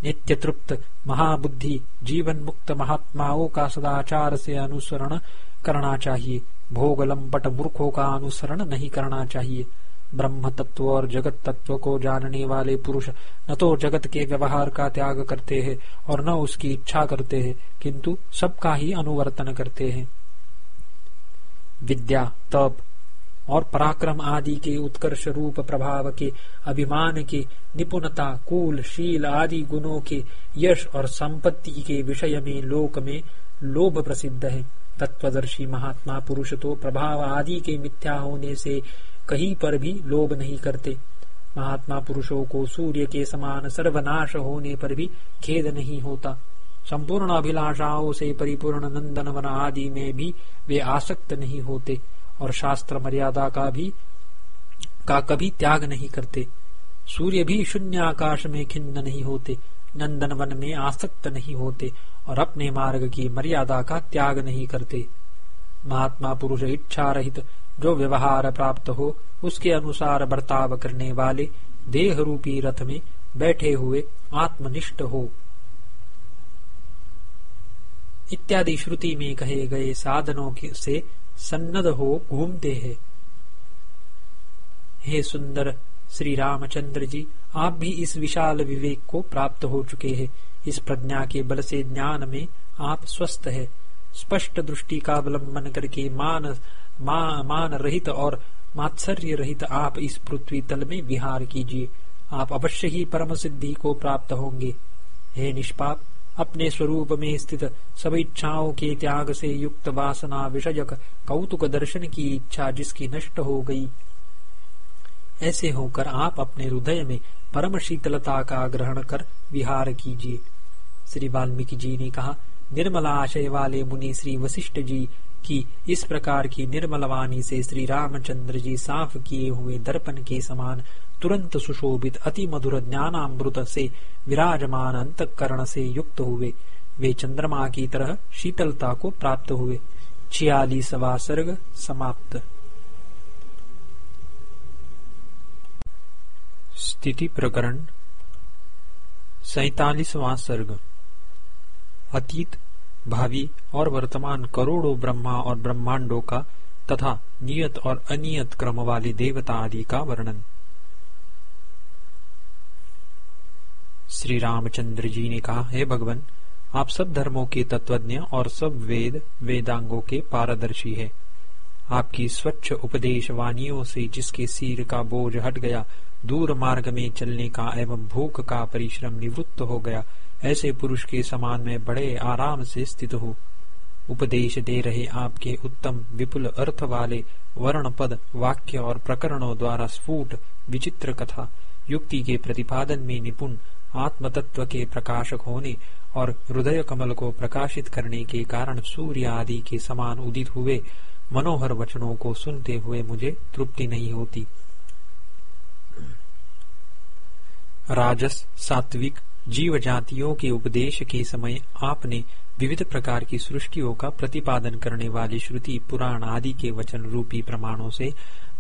नित्य तृप्त महाबुद्धि जीवन मुक्त महात्माओं का सदाचार से अनुसरण करना चाहिए। भोग लंपट मूर्खों का अनुसरण नहीं करना चाहिए। ब्रह्म तत्व और जगत तत्व को जानने वाले पुरुष न तो जगत के व्यवहार का त्याग करते हैं और न उसकी इच्छा करते हैं, किंतु सबका ही अनुवर्तन करते हैं। विद्या, तप और पराक्रम आदि के उत्कर्ष रूप प्रभाव के, अभिमान के, निपुणता, कूल, शील आदि गुणों के, यश और संपत्ति के विषय में लोक में लोभ प्रसिद्ध है। तत्वदर्शी महात्मा पुरुष तो प्रभाव आदि के मिथ्या होने से कहीं पर भी लोभ नहीं करते। महात्मा पुरुषों को सूर्य के समान सर्वनाश होने पर भी खेद नहीं होता। संपूर्ण अभिलाषाओं से परिपूर्ण नंदन वन आदि में भी वे आसक्त नहीं होते। और शास्त्र मर्यादा का भी, का कभी त्याग नहीं करते। सूर्य भी शून्य आकाश में खिन्न नहीं होते, नंदन वन में आसक्त नहीं होते और अपने मार्ग की मर्यादा का त्याग नहीं करते। महात्मा पुरुष इच्छा रहित जो व्यवहार प्राप्त हो, उसके अनुसार बर्ताव करने वाले देह रूपी रथ में बैठे हुए आत्मनिष्ठ हो। इत्यादि श्रुति में कहे गए साधनों से सन्नद हो घूमते हैं। हे सुंदर श्री रामचंद्र जी आप भी इस विशाल विवेक को प्राप्त हो चुके हैं। इस प्रज्ञा के बल से ज्ञान में आप स्वस्थ है। स्पष्ट दृष्टि का अवलंबन करके मान मा, मान रहित और मात्सर्य रहित आप इस पृथ्वी तल में विहार कीजिए। आप अवश्य ही परम सिद्धि को प्राप्त होंगे। हे निष्पाप अपने स्वरूप में स्थित सब इच्छाओं के त्याग से युक्त वासना विषयक कौतुक दर्शन की इच्छा जिसकी नष्ट हो गई। ऐसे होकर आप अपने हृदय में परम शीतलता का ग्रहण कर विहार कीजिए। श्री वाल्मीकि जी ने कहा, निर्मला आशय वाले मुनि श्री वशिष्ठ जी की इस प्रकार की निर्मल वाणी से श्री रामचंद्र जी साफ़ किए हुए दर्पण के समान तुरंत सुशोभित अति मधुर ज्ञानामृत से विराजमान अंतकरण से युक्त हुए। वे चंद्रमा की तरह शीतलता को प्राप्त हुए। छियालीसवा सर्ग समाप्त। स्थिति प्रकरण सैतालीसवां सर्ग। अतीत, भावी और वर्तमान करोड़ों ब्रह्मा और ब्रह्मांडों का तथा नियत और अनियत क्रम वाले देवता आदि का वर्णन। श्री रामचंद्र जी ने कहा, हे भगवान, आप सब धर्मों के तत्वज्ञ और सब वेद, वेदांगों के पारदर्शी है। आपकी स्वच्छ उपदेश वाणियों से जिसके सिर का बोझ हट गया, दूर मार्ग में चलने का एवं भूख का परिश्रम निवृत्त हो गया, ऐसे पुरुष के समान में बड़े आराम से स्थित हूँ। उपदेश दे रहे आपके उत्तम, विपुल अर्थ वाले वर्ण पद वाक्य और प्रकरणों द्वारा स्फुट, विचित्र कथा, युक्ति के प्रतिपादन में निपुण आत्म तत्व के प्रकाशक होने और हृदय कमल को प्रकाशित करने के कारण सूर्य आदि के समान उदित हुए मनोहर वचनों को सुनते हुए मुझे तृप्ति नहीं होती। राजस सात्विक जीव जातियों के उपदेश के समय आपने विविध प्रकार की सृष्टियों का प्रतिपादन करने वाली श्रुति पुराण आदि के वचन रूपी प्रमाणों से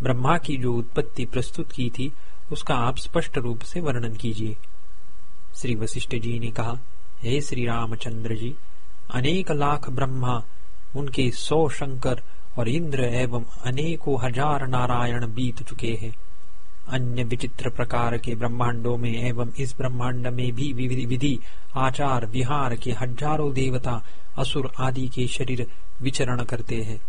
ब्रह्मा की जो उत्पत्ति प्रस्तुत की थी, उसका आप स्पष्ट रूप से वर्णन कीजिए। श्री वशिष्ठ जी ने कहा, हे श्री रामचंद्र जी, अनेक लाख ब्रह्मा, उनके सौ शंकर और इंद्र एवं अनेकों हज़ार नारायण बीत चुके हैं। अन्य विचित्र प्रकार के ब्रह्मांडों में एवं इस ब्रह्मांड में भी विधि विधि, आचार, विहार के हज़ारों देवता असुर आदि के शरीर विचरण करते हैं।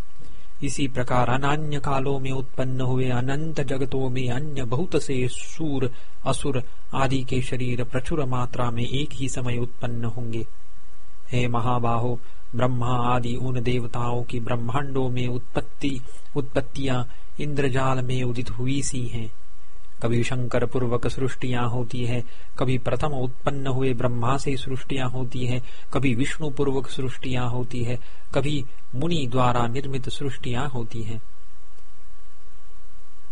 इसी प्रकार अनान्य कालों में उत्पन्न हुए अनंत जगतों में अन्य बहुत से सूर, असुर आदि के शरीर प्रचुर मात्रा में एक ही समय उत्पन्न होंगे। हे महाबाहो, ब्रह्मा आदि उन देवताओं की ब्रह्मांडों में उत्पत्ति, उत्पत्तियाँ इंद्रजाल में उदित हुई सी हैं। कभी शंकर पूर्वक सृष्टियाँ होती है, कभी प्रथम उत्पन्न हुए ब्रह्मा से सृष्टियाँ होती है, कभी विष्णु पूर्वक सृष्टियाँ होती है, कभी मुनि द्वारा निर्मित सृष्टियाँ होती हैं।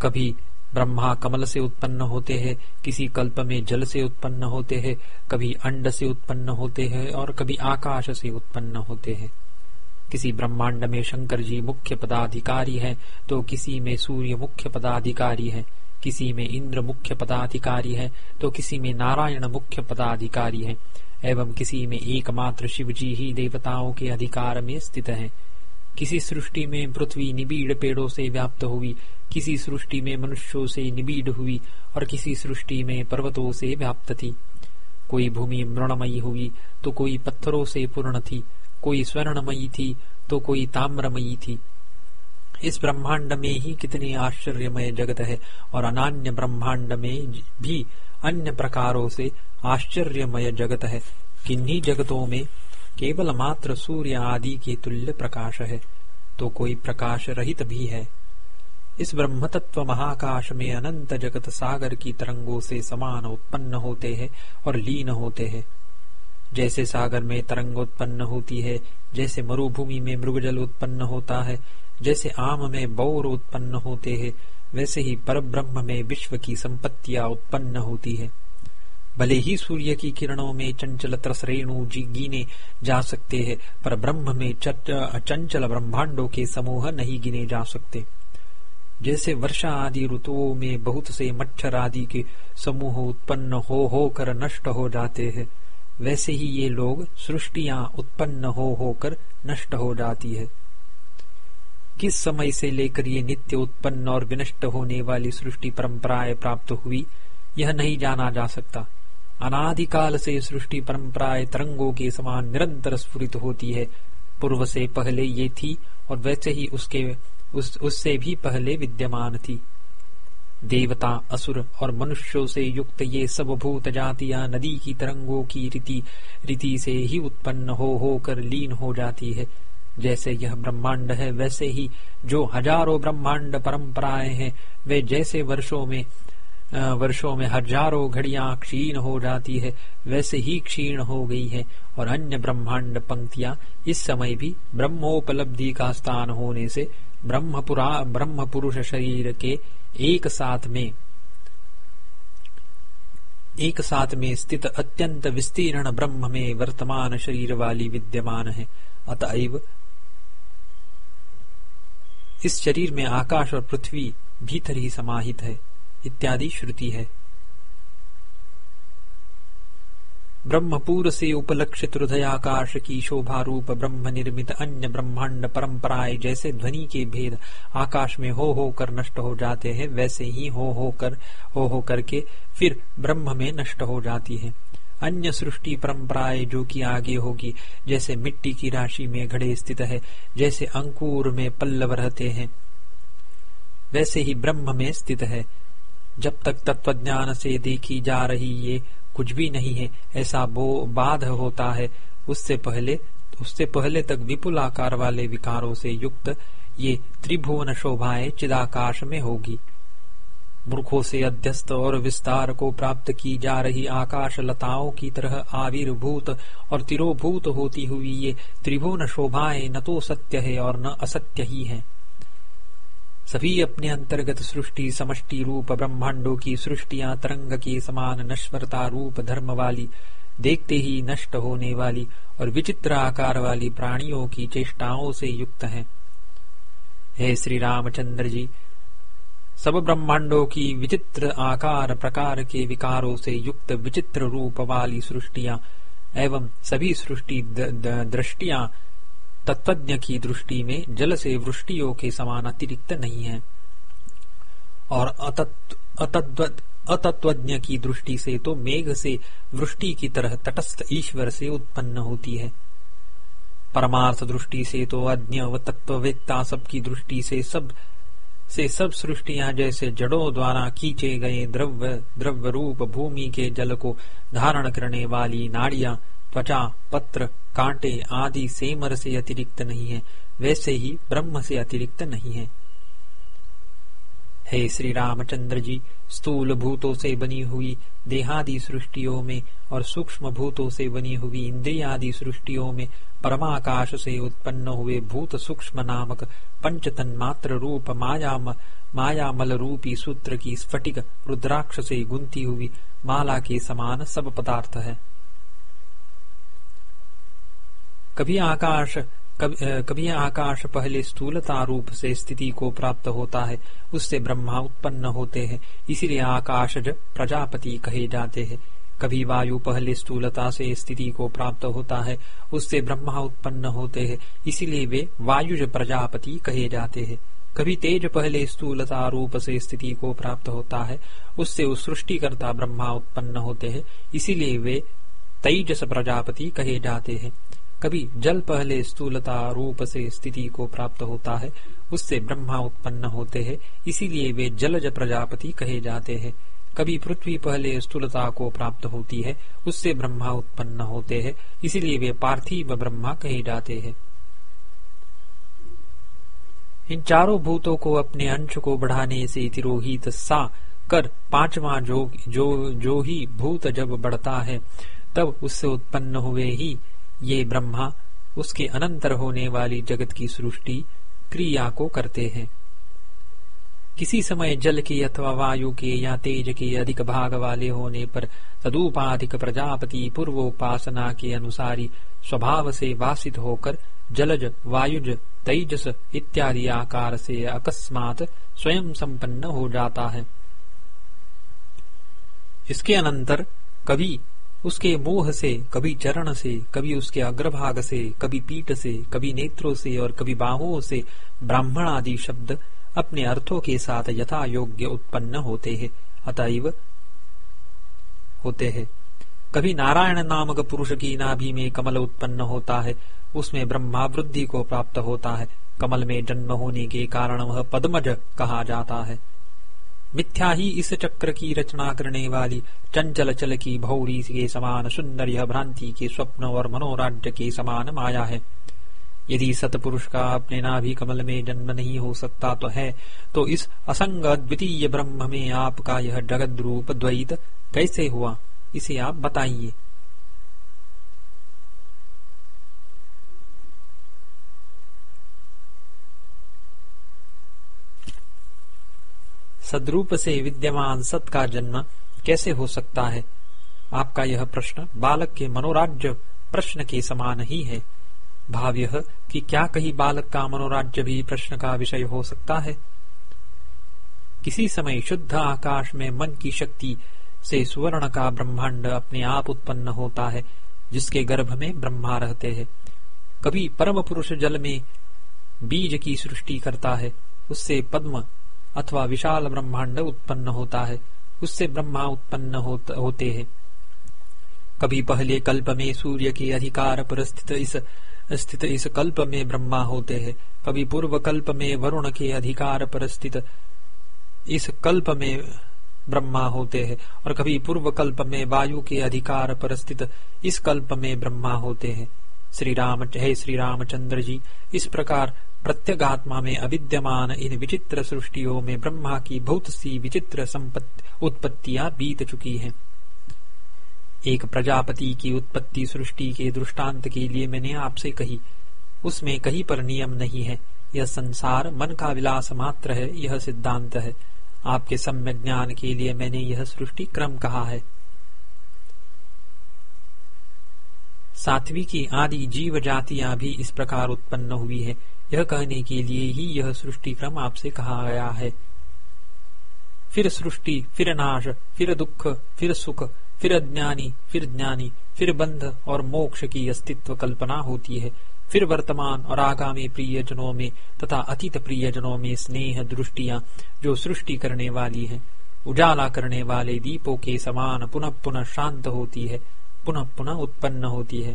कभी ब्रह्मा कमल से उत्पन्न होते हैं, किसी कल्प में जल से उत्पन्न होते हैं, कभी अंड से उत्पन्न होते हैं और कभी आकाश से उत्पन्न होते हैं। किसी ब्रह्मांड में शंकर जी मुख्य पदाधिकारी है तो किसी में सूर्य मुख्य पदाधिकारी है। किसी में इंद्र मुख्य पदाधिकारी है तो किसी में नारायण मुख्य पदाधिकारी है, एवं किसी में एकमात्र शिव जी ही देवताओं के अधिकार में स्थित है। किसी सृष्टि में पृथ्वी निबीड़ पेड़ों से व्याप्त हुई, किसी सृष्टि में मनुष्यों से निबीड़ हुई, और किसी सृष्टि में पर्वतों से व्याप्त थी। कोई भूमि मृणमयी हुई तो कोई पत्थरों से पूर्ण थी, कोई स्वर्णमयी थी तो कोई ताम्रमयी थी। इस ब्रह्मांड में ही कितनी आश्चर्यमय जगत है और अनान्य ब्रह्मांड में भी अन्य प्रकारों से आश्चर्यमय जगत है। किन्हीं जगतों में केवल मात्र सूर्य आदि के तुल्य प्रकाश है तो कोई प्रकाश रहित भी है। इस ब्रह्म तत्व महाकाश में अनंत जगत सागर की तरंगों से समान उत्पन्न होते हैं और लीन होते हैं। जैसे सागर में तरंग उत्पन्न होती है, जैसे मरुभूमि में मृगजल उत्पन्न होता है जैसे आम में बौर उत्पन्न होते हैं, वैसे ही पर ब्रह्म में विश्व की संपत्तियाँ उत्पन्न होती है। भले ही सूर्य की किरणों में चंचल त्रस रेणु गिने जा सकते हैं, पर ब्रह्म में चंचल ब्रह्मांडों के समूह नहीं गिने जा सकते। जैसे वर्षा आदि ऋतुओं में बहुत से मच्छर आदि के समूह उत्पन्न हो हो कर नष्ट हो जाते हैं, वैसे ही ये लोग सृष्टिया उत्पन्न हो, होकर नष्ट हो जाती है। किस समय से लेकर ये नित्य उत्पन्न और विनष्ट होने वाली सृष्टि परंपराएँ प्राप्त हुई यह नहीं जाना जा सकता। अनादिकाल से सृष्टि परंपराएँ तरंगों के समान निरंतर स्फुरित होती है। पूर्व से पहले ये थी और वैसे ही उसके उस, उससे भी पहले विद्यमान थी। देवता असुर और मनुष्यों से युक्त ये सब भूत जातियाँ नदी की तरंगों की रीति रीति से ही उत्पन्न हो होकर लीन हो जाती है। जैसे यह ब्रह्मांड है, वैसे ही जो हज़ारों ब्रह्मांड परंपराएँ हैं, वे जैसे वर्षों में वर्षों में हज़ारों घड़ियाँ क्षीण हो जाती है, वैसे ही क्षीण हो गई है। और अन्य ब्रह्मांड पंक्तियाँ इस समय भी ब्रह्मोपलब्धि का स्थान होने से ब्रह्मपुरा ब्रह्म पुरुष शरीर के एक साथ में, एक साथ में स्थित अत्यंत विस्तीर्ण ब्रह्म में वर्तमान शरीर वाली विद्यमान है। अतएव इस शरीर में आकाश और पृथ्वी भीतर ही समाहित है, इत्यादि श्रुति है। ब्रह्मपुर से उपलक्षित हृदयाकाश की शोभा रूप ब्रह्म निर्मित अन्य ब्रह्मांड परंपराएँ जैसे ध्वनि के भेद आकाश में हो हो कर नष्ट हो जाते हैं, वैसे ही हो हो कर, हो हो करके फिर ब्रह्म में नष्ट हो जाती है। अन्य सृष्टि परंपराएँ जो कि आगे होगी, जैसे मिट्टी की राशि में घड़े स्थित है, जैसे अंकुर में पल्लव रहते हैं, वैसे ही ब्रह्म में स्थित है। जब तक तत्वज्ञान से देखी जा रही ये कुछ भी नहीं है, ऐसा वो बाध होता है। उससे पहले उससे पहले तक विपुल आकार वाले विकारों से युक्त ये त्रिभुवन शोभाएँ चिदाकाश में होगी। मूर्खों से अध्यस्त और विस्तार को प्राप्त की जा रही आकाश लताओं की तरह आविर्भूत और तिरोभूत होती हुई ये त्रिभुवन शोभाएँ न तो सत्य है और न असत्य ही है। सभी अपने अंतर्गत सृष्टि, समष्टि रूप, ब्रह्मांडों की सृष्टिया, तरंग के समान नश्वरता रूप, धर्म वाली, देखते ही नष्ट होने वाली और विचित्र आकार वाली प्राणियों की चेष्टाओं से युक्त है। हे श्री रामचंद्र जी सब ब्रह्मांडों की विचित्र आकार प्रकार के विकारों से युक्त विचित्र रूप वाली सृष्टियाँ एवं सभी सृष्टि दृष्टियाँ तत्वज्ञ की दृष्टि में जल से वृष्टियों के समान अतिरिक्त नहीं है। और अतत्वज्ञ की दृष्टि से तो मेघ से वृष्टि की तरह तटस्थ ईश्वर से उत्पन्न होती है। परमार्थ दृष्टि से तो अज्ञ व तत्ववेत्ता सबकी दृष्टि से सब से सब सृष्टिया जैसे जड़ों द्वारा खींचे गए द्रव्य द्रव्य रूप भूमि के जल को धारण करने वाली नाड़िया, त्वचा, पत्र, कांटे आदि सेमर से अतिरिक्त नहीं है, वैसे ही ब्रह्म से अतिरिक्त नहीं है। हे श्री रामचंद्र जी, स्थूल भूतों से बनी हुई देहादि सृष्टियों में और सूक्ष्म भूतों से बनी हुई इंद्रियादि सृष्टियों में परमाकाश से उत्पन्न हुए भूत सूक्ष्म नामक पंच तन्मात्र रूप माया मायामल रूपी सूत्र की स्फटिक रुद्राक्ष से गुंती हुई माला के समान सब पदार्थ है। कभी आकाश कभी आकाश पहले स्थूलता रूप से स्थिति को प्राप्त होता है, उससे ब्रह्मा उत्पन्न होते हैं। इसीलिए आकाशज प्रजापति कहे जाते हैं। कभी वायु पहले स्थूलता से स्थिति को प्राप्त होता है, उससे ब्रह्मा उत्पन्न होते हैं। इसीलिए वे वायुज प्रजापति कहे जाते हैं। कभी तेज पहले स्थूलता रूप से स्थिति को प्राप्त होता है, उससे उस सृष्टिकर्ता ब्रह्मा उत्पन्न होते हैं। इसीलिए वे तेजस प्रजापति कहे जाते हैं। कभी जल पहले स्थूलता रूप से स्थिति को प्राप्त होता है, उससे ब्रह्मा उत्पन्न होते हैं, इसीलिए वे जलज प्रजापति कहे जाते हैं। कभी पृथ्वी पहले स्थूलता को प्राप्त होती है, उससे ब्रह्मा उत्पन्न होते हैं, इसीलिए वे पार्थिव ब्रह्मा कहे जाते हैं। इन चारों भूतों को अपने अंश को बढ़ाने से तिरोहित सा कर पांचवा जो जो जो ही भूत जब बढ़ता है, तब उससे उत्पन्न हुए ही ये ब्रह्मा उसके अनंतर होने वाली जगत की सृष्टि क्रिया को करते हैं। किसी समय जल के अथवा वायु के या तेज के अधिक भाग वाले होने पर तदुपाधिक प्रजापति पूर्वोपासना के अनुसारी स्वभाव से वासित होकर जलज, वायुज, तेजस इत्यादि आकार से अकस्मात स्वयं संपन्न हो जाता है। इसके अनंतर कभी उसके मोह से, कभी चरण से, कभी उसके अग्रभाग से, कभी पीठ से, कभी नेत्रों से और कभी बाहुओं से ब्राह्मण आदि शब्द अपने अर्थों के साथ यथा योग्य उत्पन्न होते हैं, अतएव होते हैं। कभी नारायण नामक पुरुष की नाभि में कमल उत्पन्न होता है, उसमें ब्रह्मा वृद्धि को प्राप्त होता है। कमल में जन्म होने के कारण वह पद्मज कहा जाता है। मिथ्या ही इस चक्र की रचना करने वाली चंचल चल की भौरी के समान सुंदर यह भ्रांति के स्वप्न और मनोराज्य के समान माया है। यदि सतपुरुष का अपने नाभि कमल में जन्म नहीं हो सकता तो है तो इस असंग द्वितीय ब्रह्म में आपका यह जगद रूप द्वैत कैसे हुआ, इसे आप बताइए। सदरूप से विद्यमान सत का जन्म कैसे हो सकता है? आपका यह प्रश्न बालक के मनोराज्य प्रश्न के समान ही है। भाव यह कि क्या कहीं बालक का मनोराज्य भी प्रश्न का विषय हो सकता है? किसी समय शुद्ध आकाश में मन की शक्ति से सुवर्ण का ब्रह्मांड अपने आप उत्पन्न होता है, जिसके गर्भ में ब्रह्मा रहते हैं। कभी परम पुरुष जल में बीज की सृष्टि करता है, उससे पद्म अथवा विशाल ब्रह्मांड उत्पन्न होता है, उससे ब्रह्मा उत्पन्न होते हैं। कभी पहले कल्प में सूर्य के अधिकार पर स्थित इस स्थित इस कल्प में ब्रह्मा होते हैं, कभी पूर्व कल्प में वरुण के अधिकार पर स्थित इस कल्प में ब्रह्मा होते हैं, और कभी पूर्व कल्प में वायु के अधिकार पर स्थित इस कल्प में ब्रह्मा होते हैं। श्री राम, हे श्री रामचंद्र जी, इस प्रकार प्रत्यगात्मा में अविद्यमान इन विचित्र सृष्टियों में ब्रह्मा की बहुत सी विचित्र उत्पत्तियाँ बीत चुकी हैं। एक प्रजापति की उत्पत्ति सृष्टि के दृष्टांत के लिए मैंने आपसे कही। उसमें कहीं पर नियम नहीं है। यह संसार मन का विलास मात्र है, यह सिद्धांत है। आपके सम्य ज्ञान के लिए मैंने यह सृष्टि क्रम कहा है। सात्वी की आदि जीव जातियाँ भी इस प्रकार उत्पन्न हुई है। यह कहने के लिए ही यह सृष्टि क्रम आपसे कहा गया है। फिर सृष्टि, फिर नाश, फिर दुख, फिर सुख, फिर अज्ञानी फिर ज्ञानी, फिर बंध और मोक्ष की अस्तित्व कल्पना होती है। फिर वर्तमान और आगामी प्रियजनों में तथा अतीत प्रियजनों में स्नेह दृष्टिया जो सृष्टि करने वाली है। उजाला करने वाले दीपों के समान पुनः पुनः शांत होती है, पुनः पुनः उत्पन्न होती है।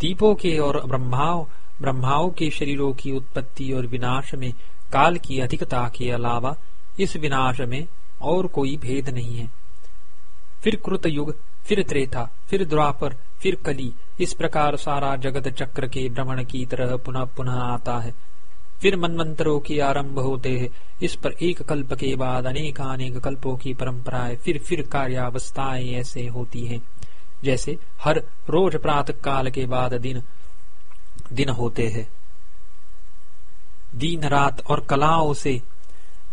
दीपों के और ब्रह्माओं ब्रह्माओं के शरीरों की उत्पत्ति और विनाश में काल की अधिकता के अलावा इस विनाश में और कोई भेद नहीं है। फिर कृत युग फिर त्रेता, फिर द्वापर, फिर कली, इस प्रकार सारा जगत चक्र के भ्रमण की तरह पुनः पुनः आता है। फिर मनमंत्रों के आरंभ होते हैं। इस पर एक कल्प के बाद अनेक अनेक कल्पों की परंपराएँ, फिर फिर कार्यावस्थाएँ ऐसे होती हैं। जैसे हर रोज प्रातः काल के बाद दिन दिन होते हैं। दिन रात और कलाओं से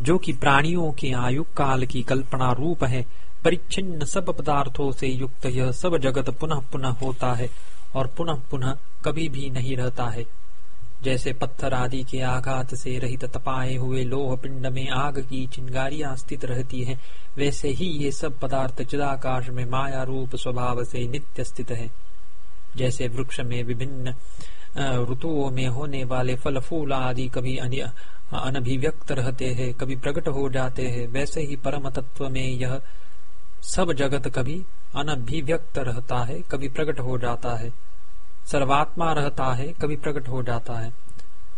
जो कि प्राणियों के आयु काल की कल्पना रूप है परिच्छिन्न सब पदार्थों से युक्त यह सब जगत पुनः पुनः होता है और पुनः पुनः कभी भी नहीं रहता है। जैसे पत्थर आदि के आघात से रहित तपाए हुए लोह पिंड में आग की चिंगारियाँ स्थित रहती हैं, वैसे ही ये सब पदार्थ चिदाकाश में माया रूप स्वभाव से नित्य स्थित है। जैसे वृक्ष में विभिन्न ऋतुओं में होने वाले फल फूल आदि कभी अनभिव्यक्त रहते हैं, कभी प्रकट हो जाते हैं। वैसे ही परम तत्व में यह सब जगत कभी अनभिव्यक्त रहता है, कभी प्रकट हो जाता है। सर्वात्मा रहता है, कभी प्रकट हो जाता है।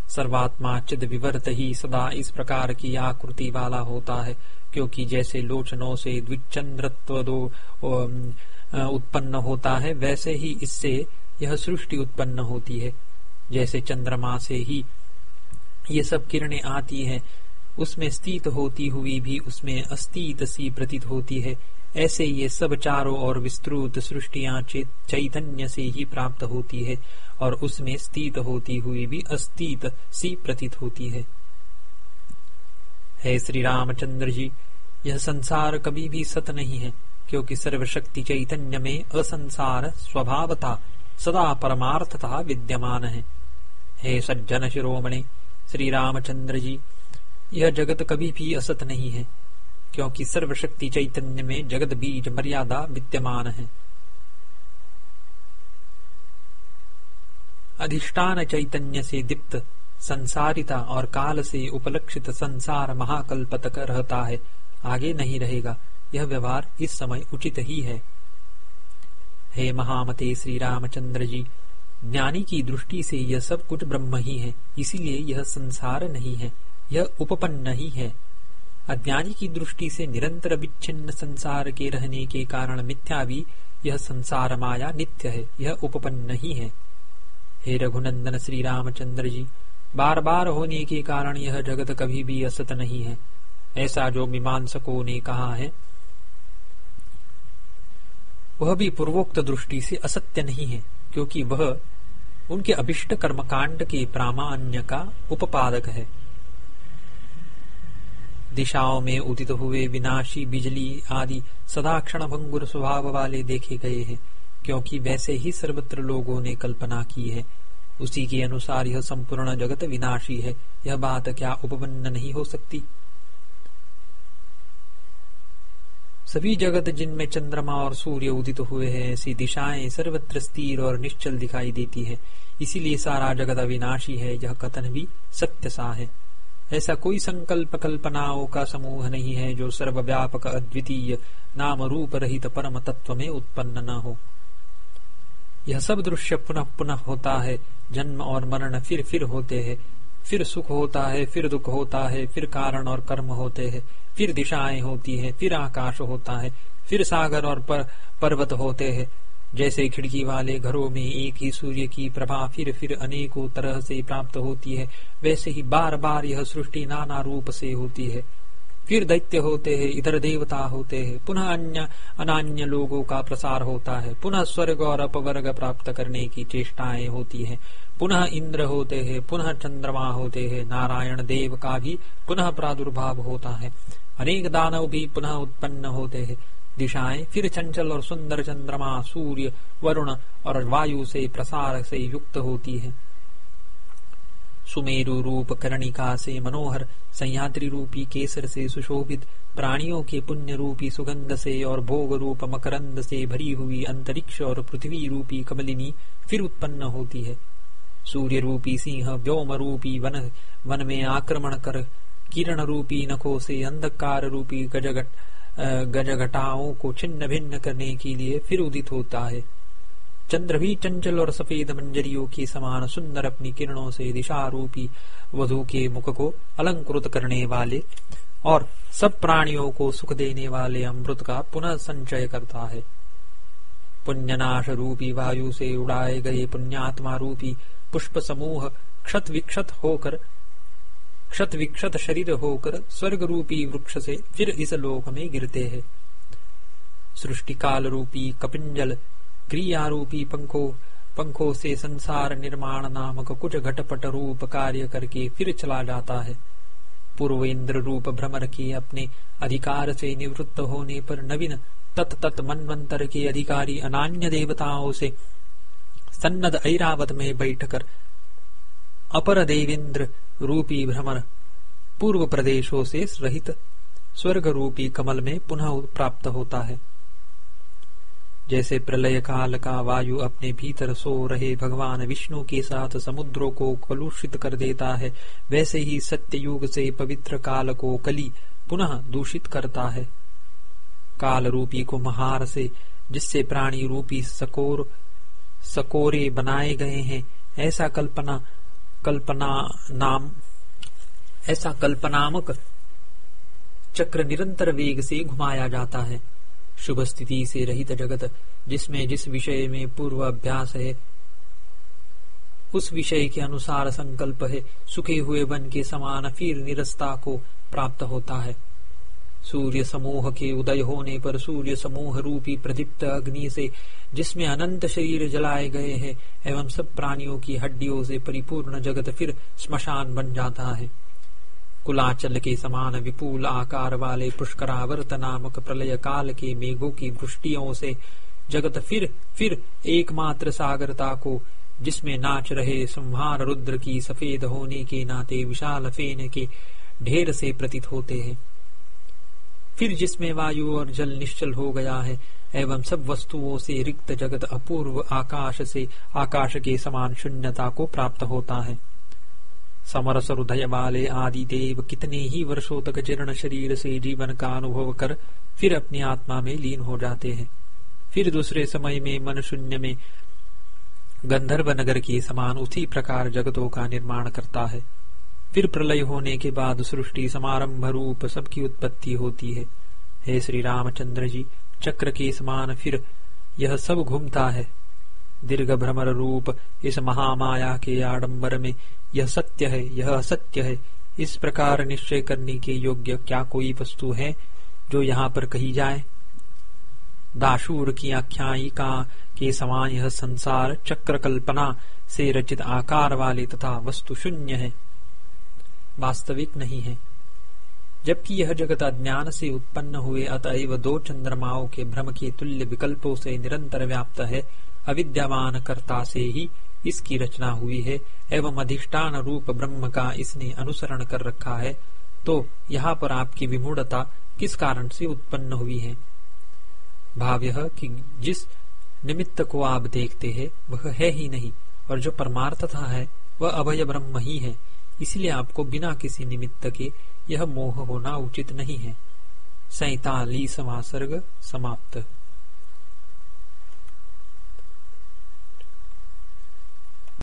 सर्वात्मा चिद विवर्त ही सदा इस प्रकार की आकृति वाला होता है, क्योंकि जैसे लोचनों से द्विचंद्रत्व दो उत्पन्न होता है, वैसे ही इससे यह सृष्टि उत्पन्न होती है। जैसे चंद्रमा से ही ये सब किरणें आती हैं, उसमें स्थित होती हुई भी उसमें अस्तित सी प्रतीत होती है। ऐसे ये सब चारों और विस्तृत सृष्टिया चैतन्य से ही प्राप्त होती है और उसमें स्थित होती हुई भी अस्तित सी प्रतीत होती है। हे श्री रामचंद्र जी, यह संसार कभी भी सत नहीं है, क्योंकि सर्वशक्ति चैतन्य में असंसार स्वभावता सदा परमार्थता विद्यमान है। हे सज्जन शिरोमणि श्री रामचंद्र जी यह जगत कभी भी असत नहीं है, क्योंकि सर्वशक्ति चैतन्य में जगत बीज मर्यादा विद्यमान है। अधिष्ठान चैतन्य से दीप्त, संसारिता और काल से उपलक्षित संसार महाकल्प तक रहता है, आगे नहीं रहेगा, यह व्यवहार इस समय उचित ही है। हे महामते श्री रामचंद्र जी ज्ञानी की दृष्टि से यह सब कुछ ब्रह्म ही है, इसीलिए यह संसार नहीं है, यह उपपन्न ही है। अज्ञानी की दृष्टि से निरंतर विच्छिन्न संसार के रहने के कारण मिथ्या भी यह संसार माया नित्य है, यह उपपन्न ही है। हे रघुनंदन श्री रामचंद्र जी बार बार होने के कारण यह जगत कभी भी असत नहीं है, ऐसा जो मीमांसकों ने कहा है। वह भी पूर्वोक्त दृष्टि से असत्य नहीं है, क्योंकि वह उनके अभिष्ट कर्मकांड के प्रामाण्य का उपपादक है। दिशाओं में उदित हुए विनाशी बिजली आदि सदा क्षण भंगुर स्वभाव वाले देखे गए हैं, क्योंकि वैसे ही सर्वत्र लोगों ने कल्पना की है। उसी के अनुसार यह संपूर्ण जगत विनाशी है। यह बात क्या उपपन्न नहीं हो सकती? सभी जगत जिनमें चंद्रमा और सूर्य उदित हुए हैं, ऐसी दिशाएँ सर्वत्र स्थिर और निश्चल दिखाई देती है। इसीलिए सारा जगत अविनाशी है, यह कथन भी सत्य सा है। ऐसा कोई संकल्प कल्पनाओं का समूह नहीं है, जो सर्वव्यापक अद्वितीय नाम रूप रहित परम तत्व में उत्पन्न न हो। यह सब दृश्य पुनः पुनः होता है, जन्म और मरण फिर फिर होते हैं। फिर सुख होता है फिर दुख होता है फिर कारण और कर्म होते हैं फिर दिशाएँ होती है फिर आकाश होता है फिर सागर और पर, पर्वत होते हैं। जैसे खिड़की वाले घरों में एक ही सूर्य की प्रभा फिर फिर अनेकों तरह से प्राप्त होती है वैसे ही बार बार यह सृष्टि नाना रूप से होती है। फिर दैत्य होते हैं इधर देवता होते हैं पुनः अन्य अनान्य लोगों का प्रसार होता है पुनः स्वर्ग और अपवर्ग प्राप्त करने की चेष्टाएँ होती है। पुनः इंद्र होते हैं, पुनः चंद्रमा होते हैं, नारायण देव का भी पुनः प्रादुर्भाव होता है। अनेक दानव भी पुनः उत्पन्न होते हैं। दिशाएँ फिर चंचल और सुंदर चंद्रमा, सूर्य, वरुण और वायु से प्रसार से युक्त होती है। सुमेरु रूप कर्णिका से मनोहर सह्याद्री रूपी केसर से सुशोभित, प्राणियों के पुण्य रूपी सुगंध से और भोग रूप मकरंद से भरी हुई अंतरिक्ष और पृथ्वी रूपी कमलिनी फिर उत्पन्न होती है। सूर्य रूपी सिंह व्योम रूपी वन वन में आक्रमण कर किरण रूपी नखों से अंधकार रूपी गजगट गजघटाओं को छिन्न भिन्न करने के लिए फिर उदित होता है। चंद्र भी चंचल और सफ़ेद मंजरियों के समान सुंदर अपनी किरणों से दिशा रूपी वधु के मुख को अलंकृत करने वाले और सब प्राणियों को सुख देने वाले अमृत का पुनः संचय करता है। पुण्यनाश रूपी वायु से उड़ाए गए पुण्यात्मा रूपी पुष्प समूह क्षत विक्षत होकर क्षत विक्षत शरीर होकर स्वर्ग रूपी वृक्ष से फिर इस लोक में गिरते हैं। सृष्टि काल रूपी कपिंजल क्रिया रूपी पंखों पंखों से संसार निर्माण नामक कुछ घटपट रूप कार्य करके फिर चला जाता है। पूर्व इंद्र रूप भ्रमर के अपने अधिकार से निवृत्त होने पर नवीन तत् तत् मनवंतर के अधिकारी अनान्य देवताओं से सन्नद ऐरावत में बैठकर अपर देवेंद्र रूपी भ्रमर पूर्व प्रदेशों से रहित स्वर्ग रूपी कमल में पुनः प्राप्त होता है। जैसे प्रलय काल का वायु अपने भीतर सो रहे भगवान विष्णु के साथ समुद्रों को कलुषित कर देता है, वैसे ही सत्य युग से पवित्र काल को कली पुनः दूषित करता है। काल रूपी को महार से, जिससे प्राणी रूपी सकोर सकोरे बनाए गए हैं। ऐसा कल्पना कल्पना नाम, ऐसा कल्पनामक चक्र निरंतर वेग से घुमाया जाता है। शुभ स्थिति से रहित जगत, जिसमें जिस विषय में पूर्व अभ्यास है, उस विषय के अनुसार संकल्प है। सुखे हुए वन के समान फिर निरस्ता को प्राप्त होता है। सूर्य समूह के उदय होने पर सूर्य समूह रूपी प्रदीप्त अग्नि से, जिसमें अनंत शरीर जलाए गए हैं, एवं सब प्राणियों की हड्डियों से परिपूर्ण जगत फिर स्मशान बन जाता है। कुलाचल के समान विपुल आकार वाले पुष्करावर्त नामक प्रलय काल के मेघों की वृष्टियों से जगत फिर फिर एकमात्र सागरता को, जिसमें नाच रहे संहार रुद्र की सफ़ेद होने के नाते विशाल फेन के ढेर से प्रतीत होते हैं। फिर जिसमें वायु और जल निश्चल हो गया है, एवं सब वस्तुओं से रिक्त जगत अपूर्व आकाश से आकाश के समान शून्यता को प्राप्त होता है। समरस हृदय वाले आदि देव कितने ही वर्षों तक जीर्ण शरीर से जीवन का अनुभव कर फिर अपनी आत्मा में लीन हो जाते हैं। फिर दूसरे समय में मन शून्य में गंधर्व नगर के समान उसी प्रकार जगतों का निर्माण करता है। फिर प्रलय होने के बाद सृष्टि, समारंभ रूप सबकी उत्पत्ति होती है। हे श्री रामचंद्र जी, चक्र के समान फिर यह सब घूमता है। दीर्घ भ्रमर रूप इस महामाया के आडंबर में यह सत्य है, यह असत्य है। इस प्रकार निश्चय करने के योग्य क्या कोई वस्तु है जो यहाँ पर कही जाए? दाशूर की आख्यायिका के समान यह संसार चक्र कल्पना से रचित आकार वाले तथा वस्तु शून्य है। वास्तविक नहीं है। जबकि यह जगत अज्ञान से उत्पन्न हुए, अतएव दो चंद्रमाओं के भ्रम के तुल्य विकल्पों से निरंतर व्याप्त है, अविद्यमान कर्ता से ही इसकी रचना हुई है, एवं अधिष्ठान रूप ब्रह्म का इसने अनुसरण कर रखा है। तो यहाँ पर आपकी विमूढ़ता किस कारण से उत्पन्न हुई है? भाव यह कि जिस निमित्त को आप देखते हैं, वह है ही नहीं, और जो परमार्थता है, वह अभय ब्रह्म ही है। इसलिए आपको बिना किसी निमित्त के यह मोह होना उचित नहीं है। सैतालीसवा सर्ग समाप्त।